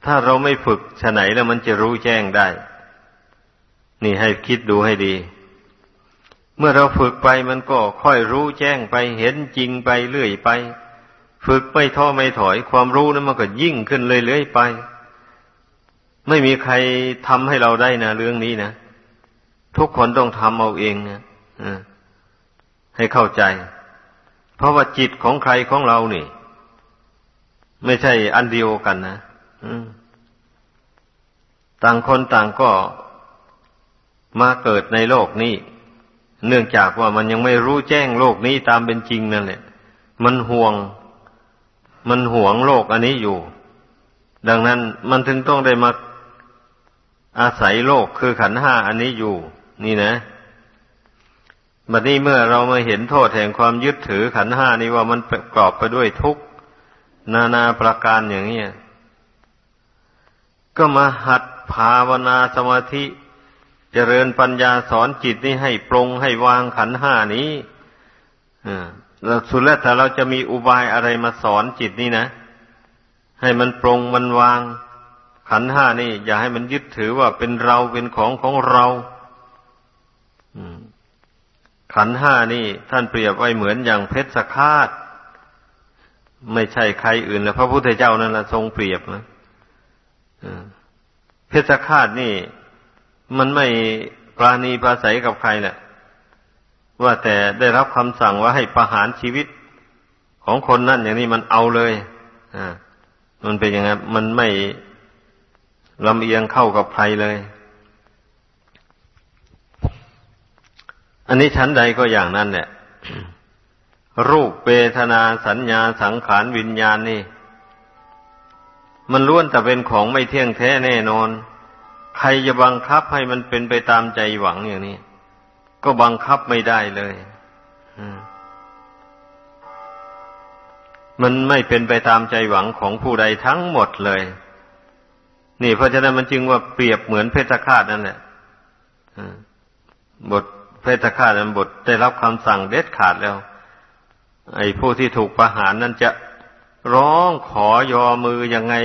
ถ้าเราไม่ฝึกฉไหนแล้วมันจะรู้แจ้งได้ นี่ให้คิดดูให้ดี เมื่อเราฝึกไปมันก็ค่อยรู้แจ้งไปเห็นจริงไปเรื่อยไป ฝึกไม่ท้อไม่ถอย ความรู้นั้นมันก็ยิ่งขึ้นเรื่อยๆไป ไม่มีใครทำให้เราได้นะเรื่องนี้นะทุกคนต้องทำเอาเองนะให้เข้าใจ เพราะว่าจิตของใครของเรานี่ ไม่ใช่อันเดียวกันนะต่างคนต่างก็มาเกิดในโลกนี้ เนื่องจากว่ามันยังไม่รู้แจ้งโลกนี้ตามเป็นจริงนั่นแหละ มันห่วง มันห่วงโลกอันนี้อยู่ ดังนั้นมันถึงต้องได้มาอาศัยโลกคือขันห้าอันนี้อยู่ นี่นะบัดนี้เมื่อเรามาเห็นโทษแห่งความยึดถือขันห้านี้ว่ามันประกอบไปด้วยทุกข์นานาประการอย่างนี้ก็มาหัดภาวนาสมาธิเจริญปัญญาสอนจิตนี้ให้ปรงให้วางขันห้านี้ แล้วสุดแล้วแต่เราจะมีอุบายอะไรมาสอนจิตนี้นะ ให้มันปรงมันวาง ขันห้านี่ อย่าให้มันยึดถือว่าเป็นเราเป็นของของเราขันห้านี่ ท่านเปรียบไว้เหมือนอย่างเพชรสคาดไม่ใช่ใครอื่นแล้วพระพุทธเจ้านั่นละทรงเปรียบนะเพชฌฆาตนี่ มันไม่ปราณีปราศัยกับใครแหละ ว่าแต่ได้รับคำสั่งว่าให้ประหารชีวิตของคนนั่นอย่างนี้มันเอาเลย อ่า มันเป็นยังไงมันไม่ลำเอียงเข้ากับใครเลย อันนี้ชั้นใดก็อย่างนั้นเนี่ยรูปเวทนาสัญญาสังขารวิญญาณนี่ มันล้วนแต่เป็นของไม่เที่ยงแท้แน่นอน ใครจะบังคับให้มันเป็นไปตามใจหวังอย่างนี้ ก็บังคับไม่ได้เลยมันไม่เป็นไปตามใจหวังของผู้ใดทั้งหมดเลย นี่เพราะฉะนั้นมันจึงว่าเปรียบเหมือนเพชฌฆาตนั่นแหละบทเพชฌฆาตนั้นบทได้รับคำสั่งเด็ดขาดแล้ว ไอ้ผู้ที่ถูกประหารนั้นจะร้องขอยอมือยังไง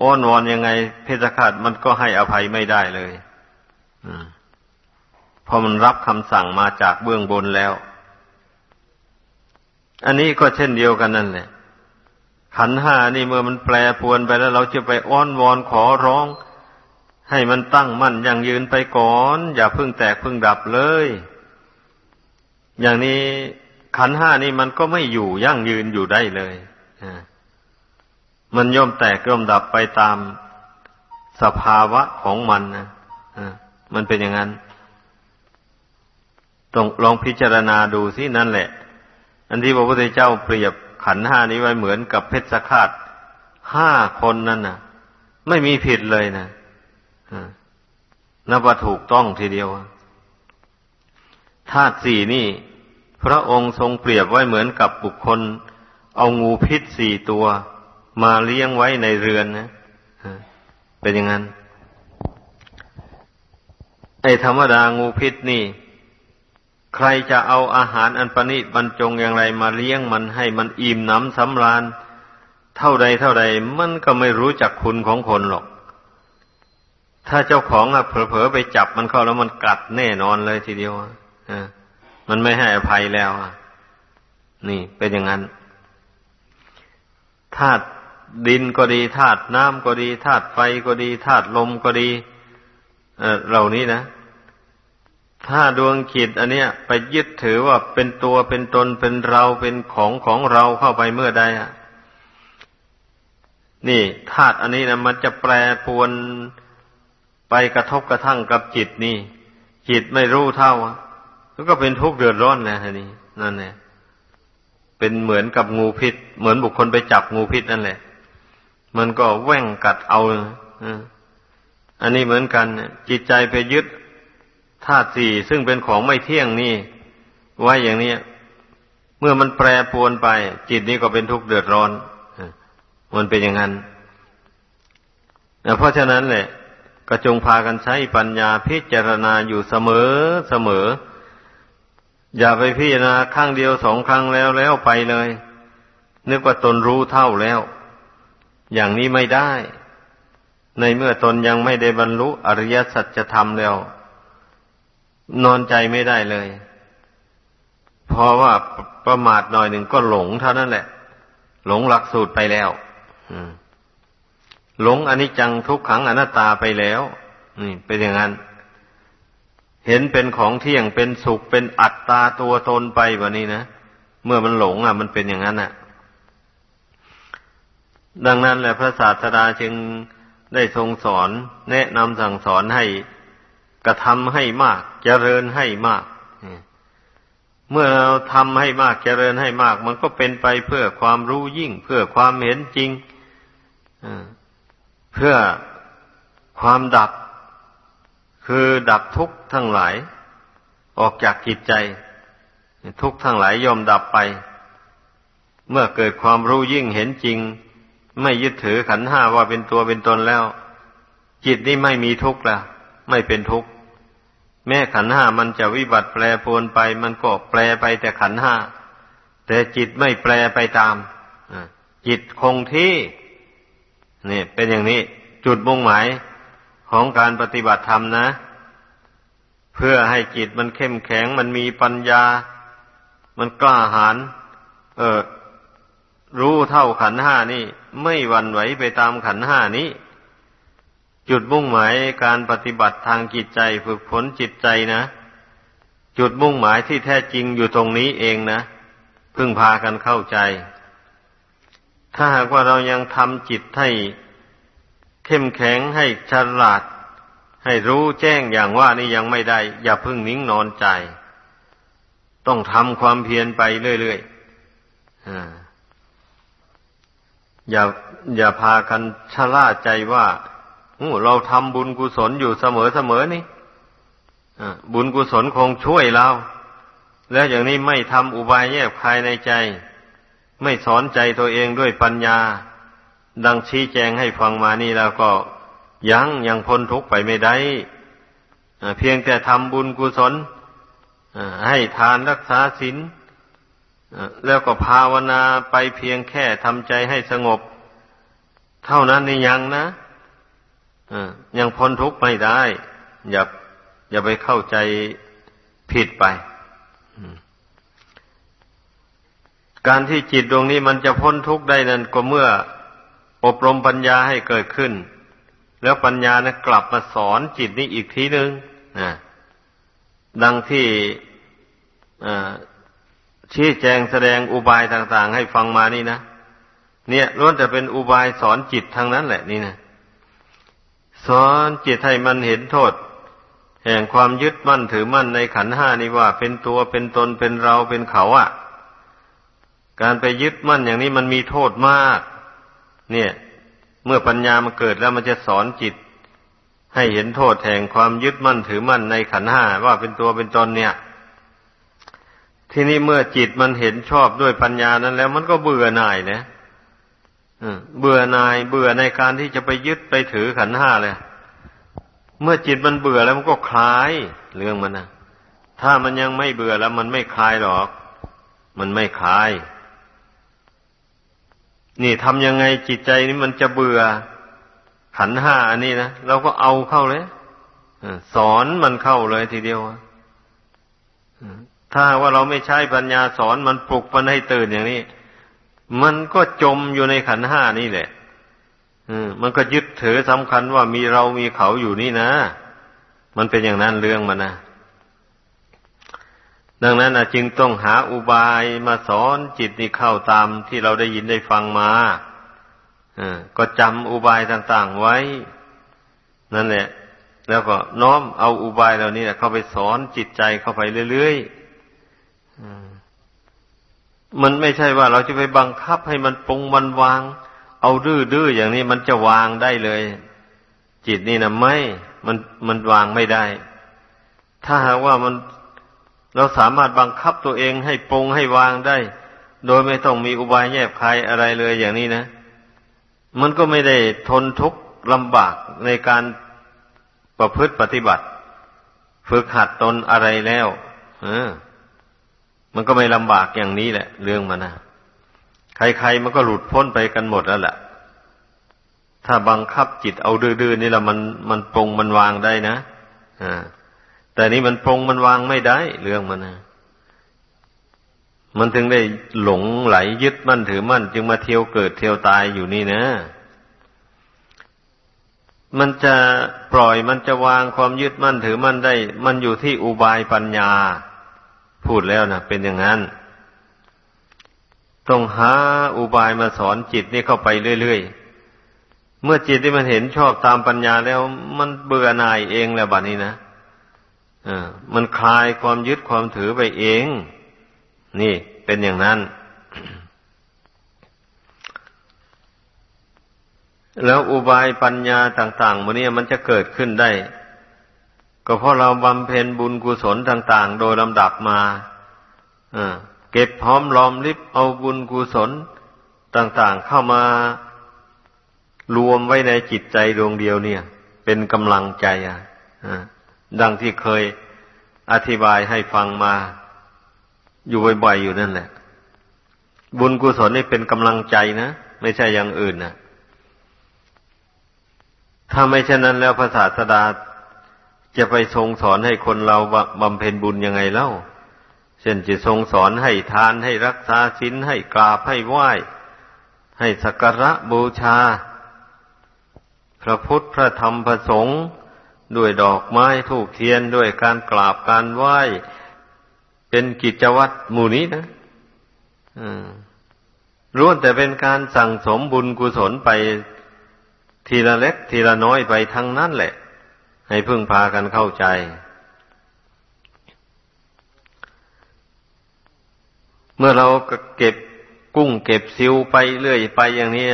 อ้อนวอนยังไง เพชฌฆาตมันก็ให้อภัยไม่ได้เลย พอมันรับคำสั่งมาจากเบื้องบนแล้ว อันนี้ก็เช่นเดียวกันนั่นแหละขันห้านี่เมื่อมันแปรปวนไปแล้วเราจะไปอ้อนวอนขอร้อง ให้มันตั้งมั่นอย่งยืนไปก่อน อย่าพึ่งแตกพึ่งดับเลย อย่างนี้ขันห้านี่มันก็ไม่อยู่ยั่งยืนอยู่ได้เลยมันย่อมแตกย่อมดับไปตามสภาวะของมันนะมันเป็นอย่างนั้น ต้องลองพิจารณาดูสินั่นแหละ อันที่พระพุทธเจ้าเปรียบขันห้านี้ไว้เหมือนกับเพชฌฆาตห้าคนนั่นนะไม่มีผิดเลยนะนับว่าถูกต้องทีเดียวธาตุสี่นี่ พระองค์ทรงเปรียบไว้เหมือนกับบุคคล เอางูพิษสี่ตัว มาเลี้ยงไว้ในเรือนนะเป็นอย่างนั้นไอ้ธรรมดางูพิษนี่ ใครจะเอาอาหารอันประณีตบรรจงอย่างไรมาเลี้ยงมันให้มันอิ่มหนำสำราญ เท่าใดเท่าใดมันก็ไม่รู้จักคุณของคนหรอก ถ้าเจ้าของอะเผลอๆไปจับมันเข้าแล้วมันกัดแน่นอนเลยทีเดียวอ่ามันไม่ให้อภัยแล้วอะ นี่เป็นอย่างนั้นธาตุดินก็ดีธาตุน้ำก็ดีธาตุไฟก็ดีธาตุลมก็ดีเออเหล่านี้นะ ถ้าดวงขีดอันเนี้ยไปยึดถือว่าเป็นตัวเป็นตนเป็นเราเป็นของของเราเข้าไปเมื่อใดอะ นี่ธาตุอันนี้นะมันจะแปรปวนไปกระทบกระทั่งกับจิตนี่ จิตไม่รู้เท่าแล้วก็เป็นทุกข์เดือดร้อนนะฮะนี่นั่นแหละเป็นเหมือนกับงูพิษ เหมือนบุคคลไปจับงูพิษนั่นแหละ มันก็แว่งกัดเอาอันนี้เหมือนกันจิตใจไปยึด ธาตุสี่ซึ่งเป็นของไม่เที่ยงนี่ไว้อย่างนี้เมื่อมันแปรปรวนไป จิตนี้ก็เป็นทุกข์เดือดร้อนมันเป็นอย่างนั้นเพราะฉะนั้นแหละก็จงพากันใช้ปัญญาพิจารณาอยู่เสมอเสมอ อย่าไปพิจารณาครั้งเดียวสองครั้งแล้วแล้วไปเลย นึกว่าตนรู้เท่าแล้ว อย่างนี้ไม่ได้ ในเมื่อตนยังไม่ได้บรรลุอริยสัจธรรมแล้ว นอนใจไม่ได้เลย เพราะว่าประมาทหน่อยหนึ่งก็หลงเท่านั้นแหละ หลงหลักสูตรไปแล้วหลงอนิจจังทุกขังอนัตตาไปแล้ว นี่เป็นอย่างนั้น เห็นเป็นของเที่ยงเป็นสุขเป็นอัตตาตัวตนไปแบบนี้นะเมื่อมันหลงอะ มันเป็นอย่างนั้นอะ ดังนั้นแหละพระศาสดาจึงได้ทรงสอน แนะนำสั่งสอนให้ กระทำให้มากเจริญให้มาก เมื่อเราทำให้มากเจริญให้มาก มันก็เป็นไปเพื่อความรู้ยิ่ง เพื่อความเห็นจริงเพื่อความดับ คือดับทุกข์ทั้งหลาย ออกจากจิตใจ ทุกข์ทั้งหลายยอมดับไป เมื่อเกิดความรู้ยิ่งเห็นจริง ไม่ยึดถือขันห้าว่าเป็นตัวเป็นตนแล้ว จิตนี้ไม่มีทุกข์แล้ว ไม่เป็นทุกข์แม้ขันห้ามันจะวิบัติแปรปวนไป มันก็แปรไปแต่ขันห้าแต่จิตไม่แปรไปตามจิตคงที่นี่เป็นอย่างนี้จุดมุ่งหมายของการปฏิบัติธรรมนะ เพื่อให้จิตมันเข้มแข็งมันมีปัญญา มันกล้าหาญเออรู้เท่าขันห้านี่ ไม่หวั่นไหวไปตามขันห้านี้ จุดมุ่งหมายการปฏิบัติทางจิตใจฝึกฝนจิตใจนะ จุดมุ่งหมายที่แท้จริงอยู่ตรงนี้เองนะพึ่งพากันเข้าใจ ถ้าหากว่าเรายังทำจิตให้เข้มแข็งให้ฉลาด ให้รู้แจ้งอย่างว่านี่ยังไม่ได้ อย่าพึ่งนิ่งนอนใจ ต้องทำความเพียรไปเรื่อยๆอย่าอย่าพากันชะล่าใจว่า เราทำบุญกุศลอยู่เสมอเสมอนี่บุญกุศลคงช่วยเรา แล้วอย่างนี้ไม่ทำอุบายแยบคายในใจ ไม่สอนใจตัวเองด้วยปัญญา ดังชี้แจงให้ฟังมานี่แล้วก็ยังยังพ้นทุกข์ไปไม่ได้เพียงแต่ทำบุญกุศลให้ทานรักษาศีลแล้วก็ภาวนาไปเพียงแค่ทำใจให้สงบ เท่านั้นนี่ยังนะ ยังพ้นทุกข์ไม่ได้ อย่าอย่าไปเข้าใจผิดไป การที่จิตดวงนี้มันจะพ้นทุกข์ได้นั้นก็เมื่ออบรมปัญญาให้เกิดขึ้น แล้วปัญญานะกลับมาสอนจิตนี้อีกทีหนึ่งนะดังที่ชี้แจงแสดงอุบายต่าง ๆ ให้ฟังมานี่นะเนี่ยล้วนแต่เป็นอุบายสอนจิตทางนั้นแหละนี่นะ สอนจิตให้มันเห็นโทษ แห่งความยึดมั่นถือมั่นในขันห้านี่ว่า เป็นตัวเป็นตนเป็นเราเป็นเขาอะ่ะ การไปยึดมั่นอย่างนี้มันมีโทษมาก เนี่ย เมื่อปัญญามาเกิดแล้วมันจะสอนจิต ให้เห็นโทษแห่งความยึดมั่นถือมั่นในขันห้าว่าเป็นตัวเป็นตนเนี่ย ทีนี้เมื่อจิตมันเห็นชอบด้วยปัญญานั้นแล้ว มันก็เบื่อหน่ายนะ เบื่อนายเบื่อในการที่จะไปยึดไปถือขันห้าเลย เมื่อจิตมันเบื่อแล้วมันก็คลาย เรื่องมันนะถ้ามันยังไม่เบื่อแล้วมันไม่คลายหรอก มันไม่คลาย นี่ทำยังไงจิตใจนี้มันจะเบื่อขันห้าอันนี้นะเราก็เอาเข้าเลยสอนมันเข้าเลยทีเดียวถ้าว่าเราไม่ใช้ปัญญาสอนมันปลุกมันให้ตื่นอย่างนี้ มันก็จมอยู่ในขันห้านี่แหละมันก็ยึดถือสำคัญว่ามีเรามีเขาอยู่นี่นะ มันเป็นอย่างนั้นเรื่องมันนะดังนั้นจึงต้องหาอุบายมาสอนจิตนี่เข้าตามที่เราได้ยินได้ฟังมาก็จำอุบายต่างๆไว้ นั่นแหละ แล้วก็น้อมเอาอุบายเหล่านี้เข้าไปสอนจิตใจเข้าไปเรื่อยๆ มันไม่ใช่ว่าเราจะไปบังคับให้มันปรุงมันวาง เอาดื้อๆอย่างนี้มันจะวางได้เลย จิตนี่นะไม่ มันมันวางไม่ได้ ถ้าหากว่ามันเราสามารถบังคับตัวเองให้ปรงให้วางได้ โดยไม่ต้องมีอุบายแยบคายอะไรเลยอย่างนี้นะ มันก็ไม่ได้ทนทุกข์ลำบากในการประพฤติปฏิบัติ ฝึกหัดตนอะไรแล้ว เออ มันก็ไม่ลำบากอย่างนี้แหละ เรื่องมันนะใครๆมันก็หลุดพ้นไปกันหมดแล้วแหละถ้าบังคับจิตเอาดื้อๆนี่แหละมันมันปรงมันวางได้นะอ่าแต่นี้มันปรงมันวางไม่ได้ เรื่องมันนะมันถึงได้หลงไหลยึดมั่นถือมั่น จึงมาเที่ยวเกิดเที่ยวตายอยู่นี่นะ มันจะปล่อยมันจะวางความยึดมั่นถือมั่นได้ มันอยู่ที่อุบายปัญญา พูดแล้วนะเป็นอย่างนั้น ต้องหาอุบายมาสอนจิตนี่เข้าไปเรื่อยๆ เมื่อจิตที่มันเห็นชอบตามปัญญาแล้ว มันเบื่อหน่ายเองแล้วบัดนี้นะอ่ามันคลายความยึดความถือไปเอง นี่เป็นอย่างนั้น แล้วอุบายปัญญาต่างๆมันนี้มันจะเกิดขึ้นได้ ก็เพราะเราบำเพ็ญบุญกุศลต่าง ๆ โดยลำดับมาเก็บพร้อมลอมริบเอาบุญกุศลต่าง ๆ เข้ามารวมไว้ในจิตใจดวงเดียวเนี่ย เป็นกำลังใจอะดังที่เคยอธิบายให้ฟังมา อยู่บ่อยๆอยู่นั่นแหละ บุญกุศลนี่เป็นกำลังใจนะไม่ใช่อย่างอื่นนะถ้าไม่เช่นนั้นแล้วพระศาสดา จะไปทรงสอนให้คนเราบำเพ็ญบุญยังไงเล่า เช่นจะทรงสอนให้ทานให้รักษาศีลให้กราบให้ไหว้ ให้สักการะบูชา พระพุทธพระธรรมพระสงฆ์ด้วยดอกไม้ถูกเทียนด้วยการกราบการไหว้ เป็นกิจวัตรหมู่นี้นะร้วนแต่เป็นการสั่งสมบุญกุศลไปทีละเล็กทีละน้อยไปทั้งนั้นแหละ ให้พึ่งพากันเข้าใจ เมื่อเราเก็บกุ้งเก็บซิวไปเรื่อยไปอย่างนี้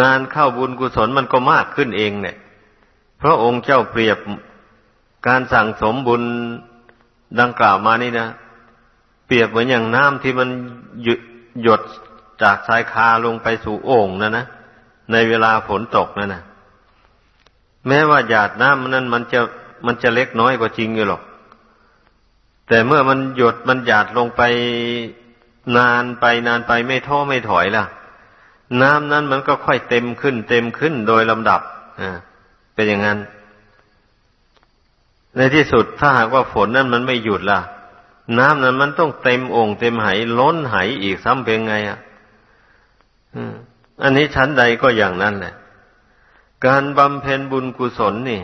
นานเข้าบุญกุศลมันก็มากขึ้นเองเนี่ยเพราะองค์เจ้าเปรียบการสั่งสมบุญดังกล่าวมานี่นะ เปรียบเหมือนอย่างน้ำที่มันหยดจากสายคาลงไปสู่โอ่งนะนะในเวลาฝนตกนั่นนะ แม้ว่าหยาดน้ำนั้นมันจะมันจะเล็กน้อยกว่าจริงอยู่หรอก แต่เมื่อมันหยดมันหยาดลงไปนานไปนานไปไม่ท้อไม่ถอยล่ะ น้ำนั้นมันก็ค่อยเต็มขึ้น เต็มขึ้นโดยลำดับอ่าเป็นอย่างนั้น ในที่สุดถ้าหากว่าฝนนั้นมันไม่หยุดล่ะ น้ำนั้นมันต้องเต็มองค์เต็มไหล้นไหอีกซ้ำเป็นไงอะอันนี้ชั้นใดก็อย่างนั้นแหละ การบำเพ็ญบุญกุศลนี่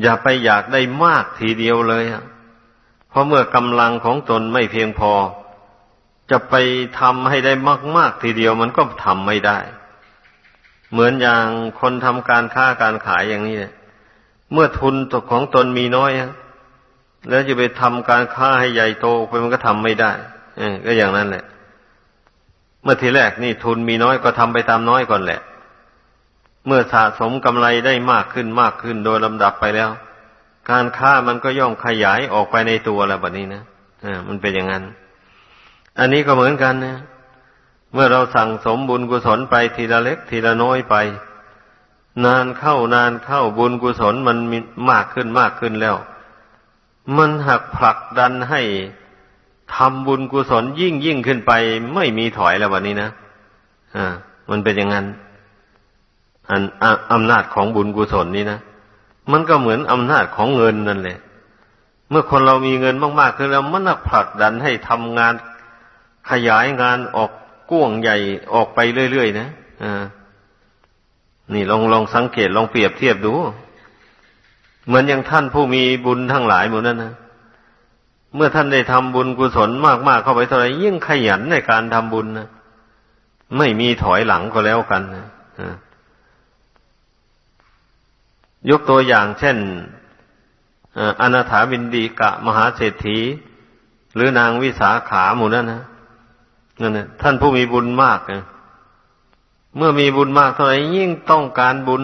อย่าไปอยากได้มากทีเดียวเลยอะเพราะเมื่อกำลังของตนไม่เพียงพอ จะไปทำให้ได้มาก ๆ ทีเดียวมันก็ทำไม่ได้ เหมือนอย่างคนทำการค้าการขายอย่างนี้เมื่อทุนตกของตนมีน้อยแล้วจะไปทำการค้าให้ใหญ่โตไปมันก็ทำไม่ได้ก็อย่างนั้นแหละ เมื่อทีแรกนี่ทุนมีน้อยก็ทำไปตามน้อยก่อนแหละ เมื่อสะสมกำไรได้มากขึ้นมากขึ้นโดยลำดับไปแล้ว การค้ามันก็ย่อมขยายออกไปในตัวแล้วแบบนี้นะอ่ามันเป็นอย่างนั้น อันนี้ก็เหมือนกันนะเมื่อเราสั่งสมบุญกุศลไปทีละเล็กทีละน้อยไป นานเข้านานเข้าบุญกุศลมันมมากขึ้นมากขึ้นแล้ว มันหักผลักดันให้ทำบุญกุศลยิ่งยิ่งขึ้นไป ไม่มีถอยแล้ววันนี้นะอ่ามันเป็นอย่างนั้น อันอำนาจของบุญกุศลนี้นะมันก็เหมือนอำนาจของเงินนั่นแหละ เมื่อคนเรามีเงินมากๆขึ้นแล้วมันผลักดันให้ทำงานขยายงานออกก้วงใหญ่ออกไปเรื่อยๆนะอ่านี่ลองลองสังเกตลองเปรียบเทียบดู เหมือนอย่างท่านผู้มีบุญทั้งหลายหมดนั้นนะเมื่อท่านได้ทำบุญกุศลมากๆเข้าไปเท่าไหร่ยิ่งขยันในการทำบุญนะไม่มีถอยหลังก็แล้วกันนะอ่า ยกตัวอย่างเช่นอนาถาบินดีกะ มหาเศรษฐี หรือนางวิสาขาหมู่นั้นนะนั่นนะท่านผู้มีบุญมากนะเมื่อมีบุญมากเท่าไหร่ยิ่งต้องการบุญ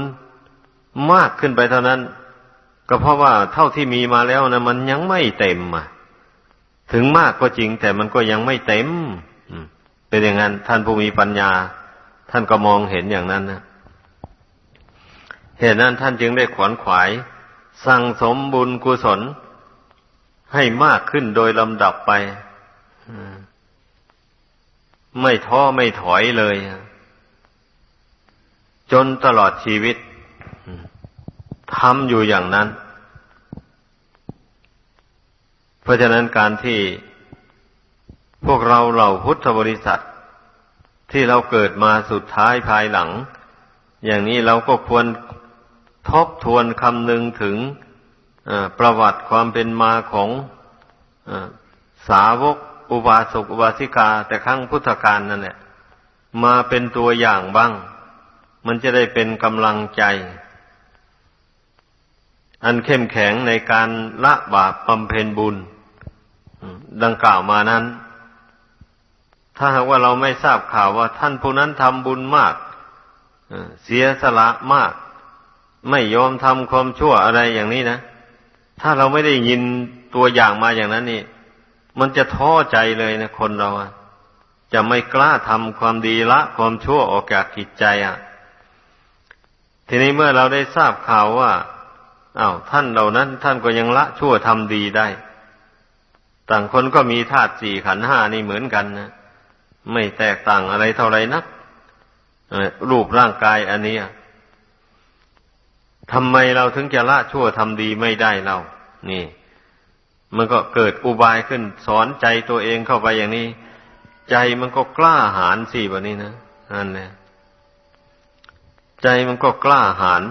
มากขึ้นไปเท่านั้น ก็เพราะว่าเท่าที่มีมาแล้วนะมันยังไม่เต็มอะถึงมากก็จริง แต่มันก็ยังไม่เต็มเป็นอย่างนั้น ท่านผู้มีปัญญา ท่านก็มองเห็นอย่างนั้นนะ เหตุนั้นท่านจึงได้ขวนขวาย สั่งสมบุญกุศล ให้มากขึ้นโดยลำดับไปไม่ท้อไม่ถอยเลย จนตลอดชีวิตทำอยู่อย่างนั้น เพราะฉะนั้นการที่พวกเราเหล่าพุทธบริษัท ที่เราเกิดมาสุดท้ายภายหลัง อย่างนี้เราก็ควร ทบทวนคำนึงถึงประวัติความเป็นมาของสาวกอุบาสกอุบาสิกา แต่ครั้งพุทธกาลนั่นแหละมาเป็นตัวอย่างบ้าง มันจะได้เป็นกำลังใจ อันเข้มแข็งในการละบาปบำเพ็ญบุญ ดังกล่าวมานั้น ถ้าหากว่าเราไม่ทราบข่าวว่าท่านผู้นั้นทำบุญมากเสียสละมาก ไม่ยอมทำความชั่วอะไรอย่างนี้นะถ้าเราไม่ได้ยินตัวอย่างมาอย่างนั้นนี่ มันจะท้อใจเลยนะคนเราจะไม่กล้าทำความดีละความชั่วออกจากจิตใจอะ ทีนี้เมื่อเราได้ทราบข่าวว่าอา้าวท่านเหล่านั้น ท่านก็ยังละชั่วทำดีได้ ต่างคนก็มีธาตุสี่ขันห้านี่เหมือนกันนะไม่แตกต่างอะไรเท่าไรนักรูปร่างกายอันนี้ ทำไมเราถึงจะละชั่วทำดีไม่ได้เรานี่ มันก็เกิดอุบายขึ้น สอนใจตัวเองเข้าไปอย่างนี้ ใจมันก็กล้าหาญสิแบบนี้นะนั่นแหละใจมันก็กล้าหาญ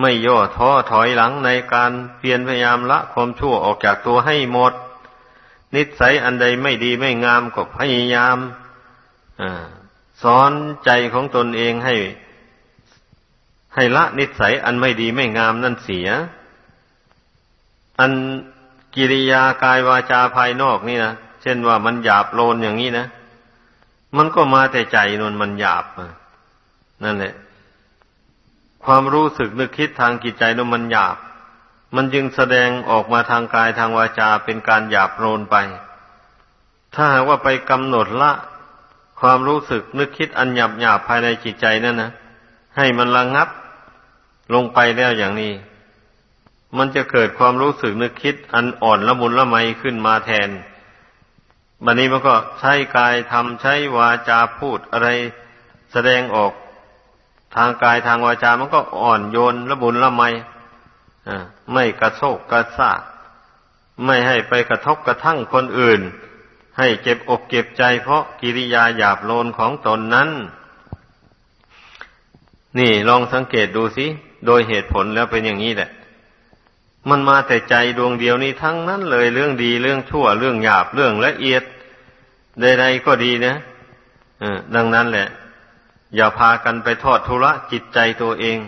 ไม่ย่อท้อถอยหลังในการเพียรพยายามละความชั่วออกจากตัวให้หมด นิสัยอันใดไม่ดีไม่งามก็พยายามอสอนใจของตนเองให้ ให้ละนิสัยอันไม่ดีไม่งามนั่นเสีย อันกิริยากายวาจาภายนอกนี่นะเช่นว่ามันหยาบโลนอย่างนี้นะ มันก็มาแต่ใจนนมันหยาบนั่นแหละ ความรู้สึกนึกคิดทางจิตใจนนมันหยาบ มันจึงแสดงออกมาทางกายทางวาจาเป็นการหยาบโลนไป ถ้าหากว่าไปกำหนดละ ความรู้สึกนึกคิดอันหยาบหยาบภายในจิตใจนั่นนะให้มันระงงับ ลงไปแล้วอย่างนี้ มันจะเกิดความรู้สึกนึกคิดอันอ่อนละมุนละไมขึ้นมาแทน บันนี้มันก็ใช้กายทำใช้วาจาพูดอะไรแสดงออกทางกายทางวาจา มันก็อ่อนโยนละมุนละไมไม่กระโชกกระซาไม่ให้ไปกระทบกระทั่งคนอื่น ให้เจ็บอกเก็บใจเพราะกิริยาหยาบโลนของตนนั้น นี่ลองสังเกตดูสิ โดยเหตุผลแล้วเป็นอย่างนี้แหละ มันมาแต่ใจดวงเดียวนี้ทั้งนั้นเลยเรื่องดีเรื่องชั่วเรื่องหยาบเรื่องละเอียดใดๆก็ดีนะดังนั้นแหละ อย่าพากันไปทอดทุระจิตใจตัวเอง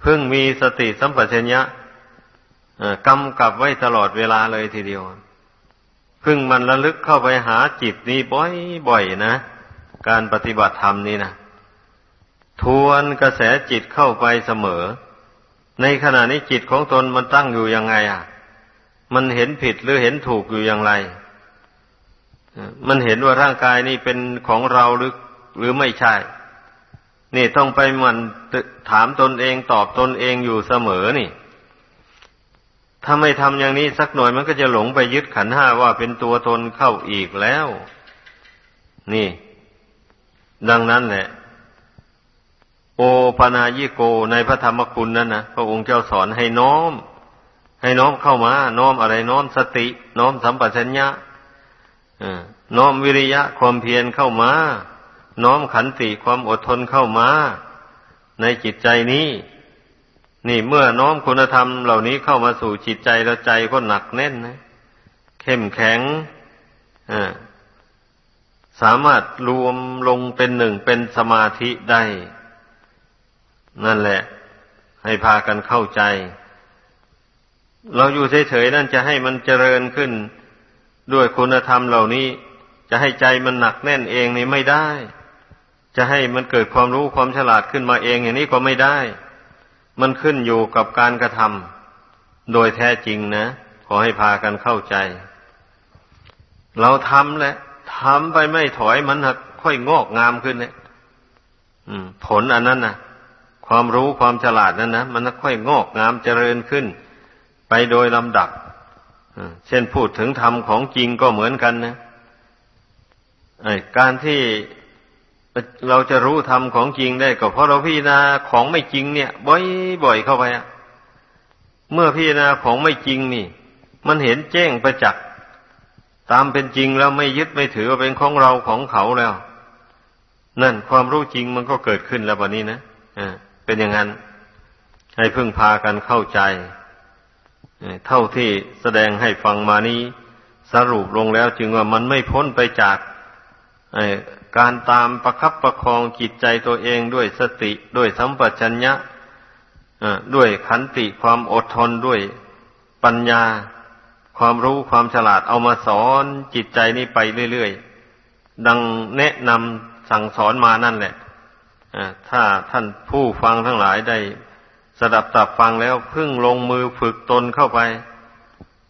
เพิ่งมีสติสัมปชัญญะกำกับไว้ตลอดเวลาเลยทีเดียวเพิ่งมันระลึกเข้าไปหาจิตนี้บ่อยๆนะ การปฏิบัติธรรมนี่นะ ทวนกระแสจิตเข้าไปเสมอ ในขณะนี้จิตของตนมันตั้งอยู่ยังไง อะ มันเห็นผิดหรือเห็นถูกอยู่อย่างไร มันเห็นว่าร่างกายนี้เป็นของเราหรือหรือไม่ใช่ นี่ต้องไปมันถามตนเองตอบตนเองอยู่เสมอนี่ถ้าไม่ทำอย่างนี้สักหน่อยมันก็จะหลงไปยึดขันห้าว่าเป็นตัวตนเข้าอีกแล้ว นี่ ดังนั้นแหละ โอปนายิโกในพระธรรมคุณนั่นนะพระองค์เจ้าสอนให้น้อม ให้น้อมเข้ามา น้อมอะไรน้อมสติ น้อมสัมปชัญญะน้อมวิริยะความเพียรเข้ามา น้อมขันติความอดทนเข้ามา ในจิตใจนี้ นี่เมื่อน้อมคุณธรรมเหล่านี้เข้ามาสู่จิตใจแล้วใจก็หนักแน่นนะเข้มแข็งสามารถรวมลงเป็นหนึ่งเป็นสมาธิได้ นั่นแหละ ให้พากันเข้าใจ เราอยู่เฉยๆนั่นจะให้มันเจริญขึ้น ด้วยคุณธรรมเหล่านี้ จะให้ใจมันหนักแน่นเองนี่ไม่ได้ จะให้มันเกิดความรู้ความฉลาดขึ้นมาเองอย่างนี้ก็ไม่ได้ มันขึ้นอยู่กับการกระทำโดยแท้จริงนะ ขอให้พากันเข้าใจ เราทำแหละทำไปไม่ถอยมันค่อยงอกงามขึ้นเนี่ยผลอันนั้นนะ ความรู้ความฉลาดนั้นนะมันค่อยงอกงามเจริญขึ้น ไปโดยลำดับเช่นพูดถึงธรรมของจริงก็เหมือนกันนะการที่เราจะรู้ธรรมของจริงได้ก็เพราะเราพิจารณาของไม่จริงเนี่ย บ่อยๆเข้าไปอะเมื่อพิจารณาของไม่จริงนี่ มันเห็นแจ้งประจักษ์ตามเป็นจริงแล้วไม่ยึดไม่ถือว่าเป็นของเราของเขาแล้ว นั่นความรู้จริงมันก็เกิดขึ้นแล้ววันนี้นะอ่า เป็นอย่างนั้น ให้พึ่งพากันเข้าใจ เท่าที่แสดงให้ฟังมานี้ สรุปลงแล้วจึงว่ามันไม่พ้นไปจากการตามประคับประคองจิตใจตัวเองด้วยสติด้วยสัมปชัญญะด้วยขันติความอดทนด้วยปัญญา ความรู้ความฉลาดเอามาสอนจิตใจนี้ไปเรื่อยๆ ดังแนะนำสั่งสอนมานั่นแหละ ถ้าท่านผู้ฟังทั้งหลายได้สดับตับฟังแล้วพึ่งลงมือฝึกตนเข้าไป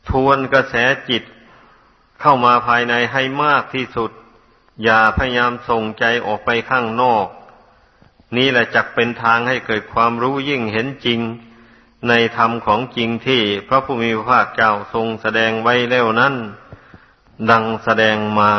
ทวนกระแสจิตเข้ามาภายในให้มากที่สุด อย่าพยายามส่งใจออกไปข้างนอก นี่แหละจักเป็นทางให้เกิดความรู้ยิ่งเห็นจริง ในธรรมของจริงที่พระผู้มีพระภาคเจ้าทรงแสดงไว้แล้วนั้น ดังแสดงมา